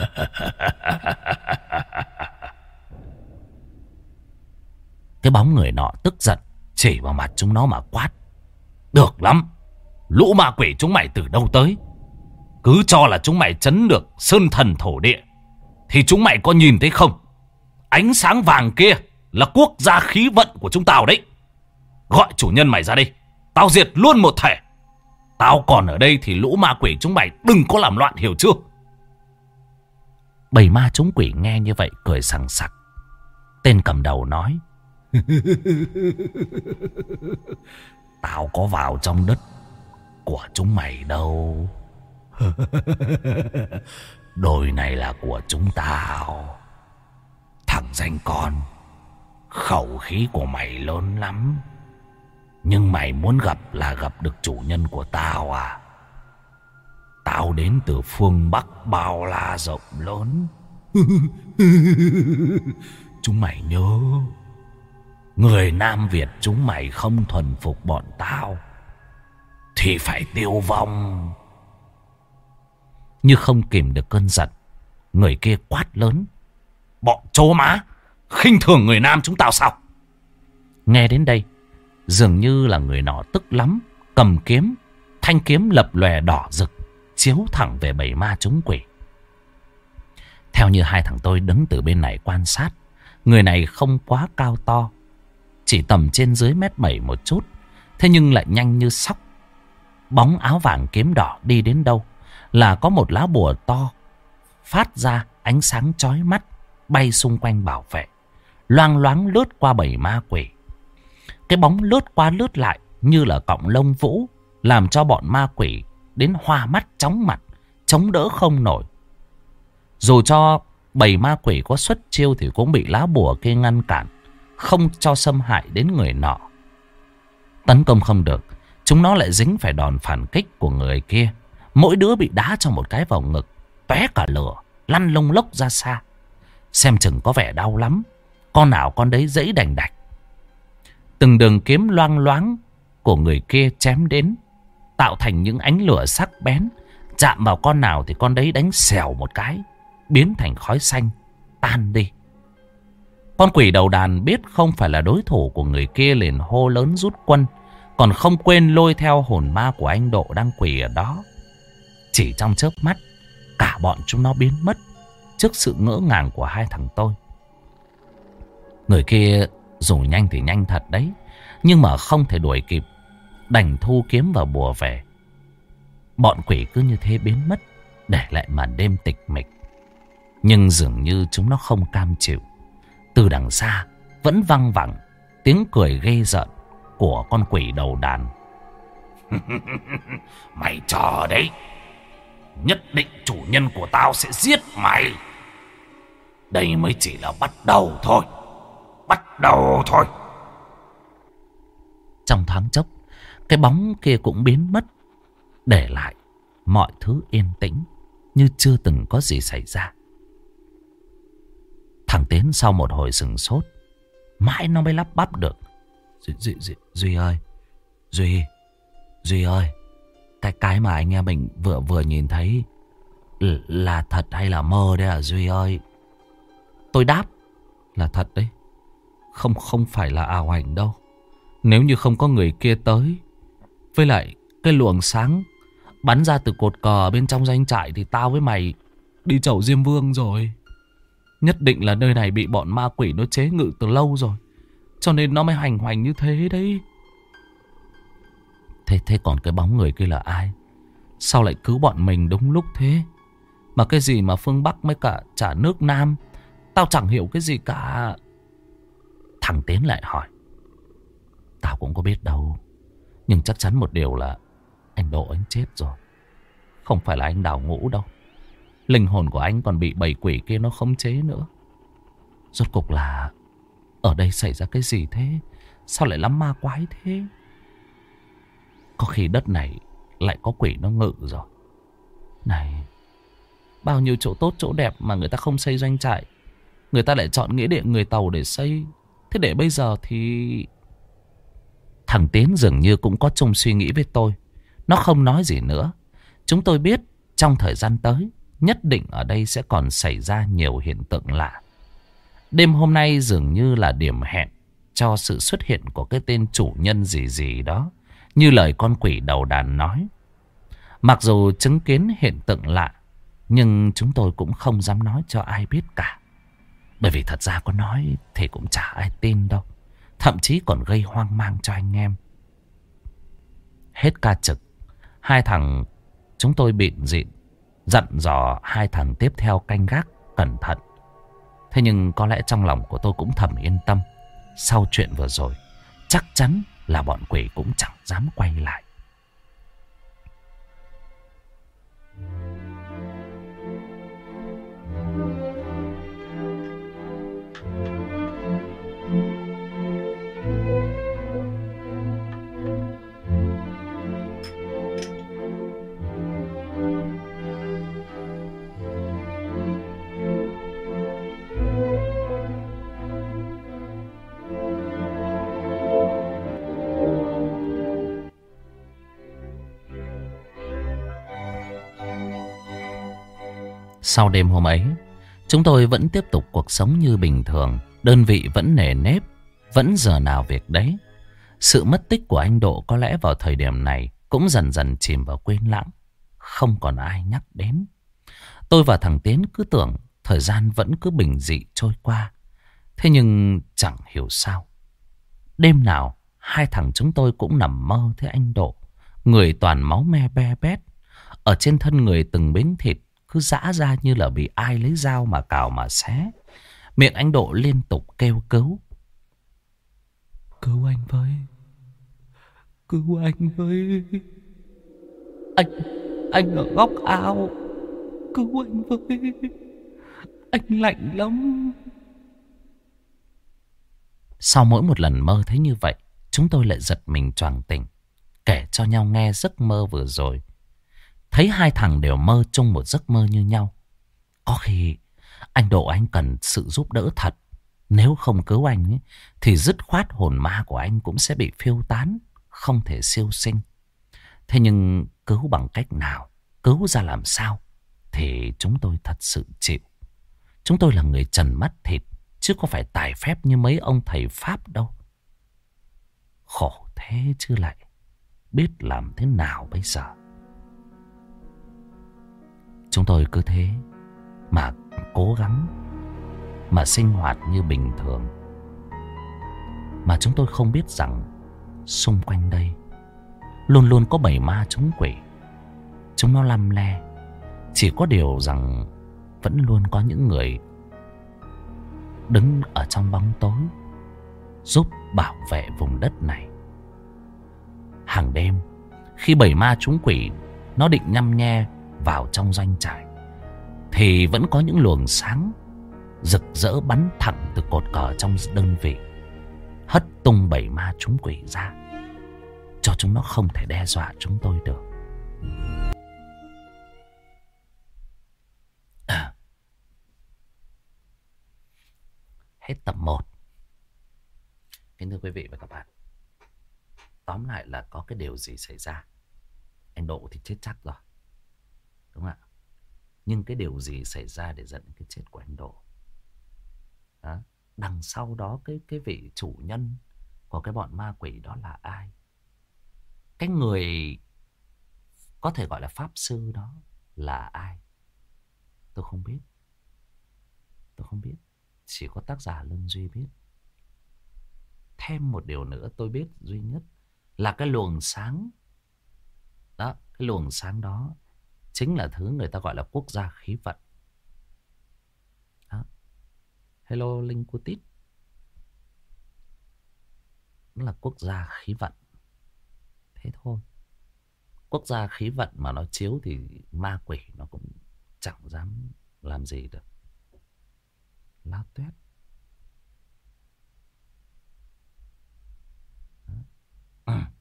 Cái bóng người nọ tức giận, Chỉ vào mặt chúng nó mà quát. Được lắm, Lũ ma quỷ chúng mày từ đâu tới? Cứ cho là chúng mày chấn được Sơn thần thổ địa, Thì chúng mày có nhìn thấy không? Ánh sáng vàng kia Là quốc gia khí vận của chúng tao đấy. Gọi chủ nhân mày ra đây Tao diệt luôn một thể Tao còn ở đây thì lũ ma quỷ chúng mày đừng có làm loạn hiểu chưa? Bầy ma chúng quỷ nghe như vậy cười sằng sặc. Tên cầm đầu nói. *laughs* Tao có vào trong đất của chúng mày đâu. *laughs* Đồi này là của chúng tao. Thằng danh con, khẩu khí của mày lớn lắm. Nhưng mày muốn gặp là gặp được chủ nhân của tao à? Tao đến từ phương Bắc bao la rộng lớn. *laughs* chúng mày nhớ. Người Nam Việt chúng mày không thuần phục bọn tao. Thì phải tiêu vong. Như không kìm được cơn giận. Người kia quát lớn. Bọn chó má. khinh thường người Nam chúng tao sao? Nghe đến đây. Dường như là người nọ tức lắm. Cầm kiếm. Thanh kiếm lập lòe đỏ rực chiếu thẳng về bầy ma chúng quỷ. Theo như hai thằng tôi đứng từ bên này quan sát, người này không quá cao to, chỉ tầm trên dưới mét bảy một chút, thế nhưng lại nhanh như sóc. Bóng áo vàng kiếm đỏ đi đến đâu là có một lá bùa to, phát ra ánh sáng chói mắt, bay xung quanh bảo vệ, loang loáng lướt qua bầy ma quỷ. Cái bóng lướt qua lướt lại như là cọng lông vũ, làm cho bọn ma quỷ đến hoa mắt chóng mặt, chống đỡ không nổi. Dù cho bầy ma quỷ có xuất chiêu thì cũng bị lá bùa kia ngăn cản, không cho xâm hại đến người nọ. Tấn công không được, chúng nó lại dính phải đòn phản kích của người kia. Mỗi đứa bị đá cho một cái vào ngực, tóe cả lửa, lăn lông lốc ra xa. Xem chừng có vẻ đau lắm, con nào con đấy dãy đành đạch. Từng đường kiếm loang loáng của người kia chém đến tạo thành những ánh lửa sắc bén. Chạm vào con nào thì con đấy đánh xèo một cái, biến thành khói xanh, tan đi. Con quỷ đầu đàn biết không phải là đối thủ của người kia liền hô lớn rút quân, còn không quên lôi theo hồn ma của anh Độ đang quỷ ở đó. Chỉ trong chớp mắt, cả bọn chúng nó biến mất trước sự ngỡ ngàng của hai thằng tôi. Người kia dù nhanh thì nhanh thật đấy, nhưng mà không thể đuổi kịp. Đành thu kiếm vào bùa về. Bọn quỷ cứ như thế biến mất Để lại màn đêm tịch mịch. Nhưng dường như chúng nó không cam chịu. Từ đằng xa Vẫn văng vẳng Tiếng cười ghê giận Của con quỷ đầu đàn. *laughs* Mày chờ đấy. Nhất định chủ nhân của tao sẽ giết mày. Đây mới chỉ là bắt đầu thôi. Bắt đầu thôi Trong thoáng chốc cái bóng kia cũng biến mất. Để lại mọi thứ yên tĩnh. Như chưa từng có gì xảy ra. Thằng Tiến sau một hồi sừng sốt. Mãi nó mới lắp bắp được. Duy, Duy, Duy, Duy ơi. Duy. Duy ơi. Cái cái mà anh em mình vừa vừa nhìn thấy là thật hay là mơ đấy à Duy ơi. Tôi đáp là thật đấy. Không không phải là ảo ảnh đâu. Nếu như không có người kia tới, với lại cái luồng sáng bắn ra từ cột cờ bên trong doanh trại thì tao với mày đi chầu Diêm Vương rồi. Nhất định là nơi này bị bọn ma quỷ nó chế ngự từ lâu rồi. Cho nên nó mới hành hoành như thế đấy. Thế thế còn cái bóng người kia là ai? Sao lại cứu bọn mình đúng lúc thế? Mà cái gì mà phương Bắc mới cả trả nước Nam Tao chẳng hiểu cái gì cả Thằng Tiến lại hỏi Tao cũng có biết đâu nhưng chắc chắn một điều là anh Độ anh chết rồi. Không phải là anh đào ngũ đâu. Linh hồn của anh còn bị bầy quỷ kia nó khống chế nữa. Rốt cục là ở đây xảy ra cái gì thế? Sao lại lắm ma quái thế? Có khi đất này lại có quỷ nó ngự rồi. Này, bao nhiêu chỗ tốt chỗ đẹp mà người ta không xây doanh trại. Người ta lại chọn nghĩa địa người Tàu để xây. Thế để bây giờ thì Thằng Tiến dường như cũng có chung suy nghĩ với tôi. Nó không nói gì nữa. Chúng tôi biết trong thời gian tới, nhất định ở đây sẽ còn xảy ra nhiều hiện tượng lạ. Đêm hôm nay dường như là điểm hẹn cho sự xuất hiện của cái tên chủ nhân gì gì đó. Như lời con quỷ đầu đàn nói. Mặc dù chứng kiến hiện tượng lạ, nhưng chúng tôi cũng không dám nói cho ai biết cả. Bởi vì thật ra có nói thì cũng chả ai tin đâu. Thậm chí còn gây hoang mang cho anh em. Hết ca trực, Hai thằng chúng tôi bịn dịn, Dặn dò hai thằng tiếp theo canh gác, Cẩn thận. Thế nhưng có lẽ trong lòng của tôi cũng thầm yên tâm. Sau chuyện vừa rồi, Chắc chắn là bọn quỷ cũng chẳng dám quay lại. Sau đêm hôm ấy, chúng tôi vẫn tiếp tục cuộc sống như bình thường. Đơn vị vẫn nề nếp, vẫn giờ nào việc đấy. Sự mất tích của anh Độ có lẽ vào thời điểm này cũng dần dần chìm vào quên lãng. Không còn ai nhắc đến. Tôi và thằng Tiến cứ tưởng thời gian vẫn cứ bình dị trôi qua. Thế nhưng chẳng hiểu sao. Đêm nào, hai thằng chúng tôi cũng nằm mơ thấy anh Độ. Người toàn máu me be bét. Ở trên thân người từng miếng thịt cứ giã ra như là bị ai lấy dao mà cào mà xé. Miệng anh Độ liên tục kêu cứu. Cứu anh với. Cứu anh với. Anh, anh ở góc ao. Cứu anh với. Anh lạnh lắm. Sau mỗi một lần mơ thấy như vậy, chúng tôi lại giật mình choàng tỉnh. Kể cho nhau nghe giấc mơ vừa rồi. Thấy hai thằng đều mơ chung một giấc mơ như nhau. Có khi anh Độ anh cần sự giúp đỡ thật. Nếu không cứu anh ấy, thì dứt khoát hồn ma của anh cũng sẽ bị phiêu tán, không thể siêu sinh. Thế nhưng cứu bằng cách nào, cứu ra làm sao, thì chúng tôi thật sự chịu. Chúng tôi là người trần mắt thịt, chứ có phải tài phép như mấy ông thầy Pháp đâu. Khổ thế chứ lại, biết làm thế nào bây giờ. Chúng tôi cứ thế mà cố gắng mà sinh hoạt như bình thường. Mà chúng tôi không biết rằng xung quanh đây luôn luôn có bảy ma chúng quỷ. Chúng nó lăm le. Chỉ có điều rằng vẫn luôn có những người đứng ở trong bóng tối giúp bảo vệ vùng đất này. Hàng đêm, khi bảy ma chúng quỷ nó định nhăm nhe vào trong doanh trại, thì vẫn có những luồng sáng rực rỡ bắn thẳng từ cột cờ trong đơn vị, hất tung bảy ma chúng quỷ ra, cho chúng nó không thể đe dọa chúng tôi được à. *clears throat* hết tập 1 kính thưa quý vị và các bạn, tóm lại là có cái điều gì xảy ra, anh độ thì chết chắc rồi Đúng không ạ? Nhưng cái điều gì xảy ra để dẫn cái chết của anh Độ? Đó. Đằng sau đó cái cái vị chủ nhân của cái bọn ma quỷ đó là ai? Cái người có thể gọi là pháp sư đó là ai? Tôi không biết. Tôi không biết. Chỉ có tác giả Lương Duy biết. Thêm một điều nữa tôi biết duy nhất là cái luồng sáng. Đó, cái luồng sáng đó chính là thứ người ta gọi là quốc gia khí vận. Đó. Hello Linh Cutit. Nó là quốc gia khí vận. Thế thôi. Quốc gia khí vận mà nó chiếu thì ma quỷ nó cũng chẳng dám làm gì được. Lao tuyết. À,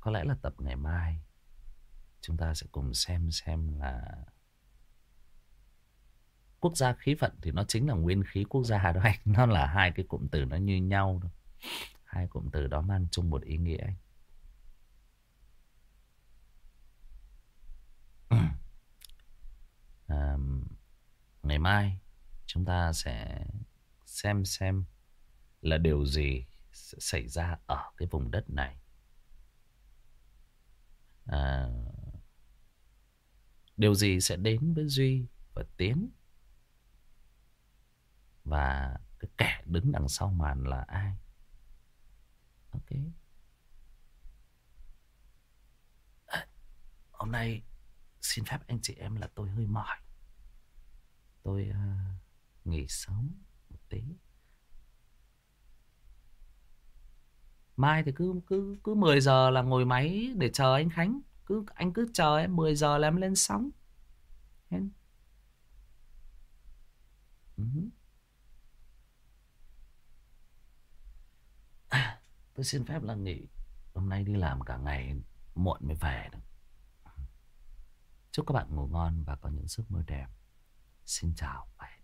có lẽ là tập ngày mai. Chúng ta sẽ cùng xem xem là quốc gia khí vận thì nó chính là nguyên khí quốc gia đó anh *laughs* nó là hai cái cụm từ nó như nhau thôi. Hai cụm từ đó mang chung một ý nghĩa. *clears throat* Anh à, ngày mai chúng ta sẽ xem xem là điều gì sẽ xảy ra ở cái vùng đất này à, điều gì sẽ đến với duy và tiến và cái kẻ đứng đằng sau màn là ai Ok. À, hôm nay xin phép anh chị em là tôi hơi mỏi. Tôi uh, nghỉ sớm một tí. Mai thì cứ cứ cứ 10 giờ là ngồi máy để chờ anh Khánh. Cứ anh cứ chờ em 10 giờ là em lên sóng. Em. À, tôi xin phép là nghỉ. Hôm nay đi làm cả ngày muộn mới về được. Chúc các bạn ngủ ngon và có những giấc mơ đẹp. Xin chào và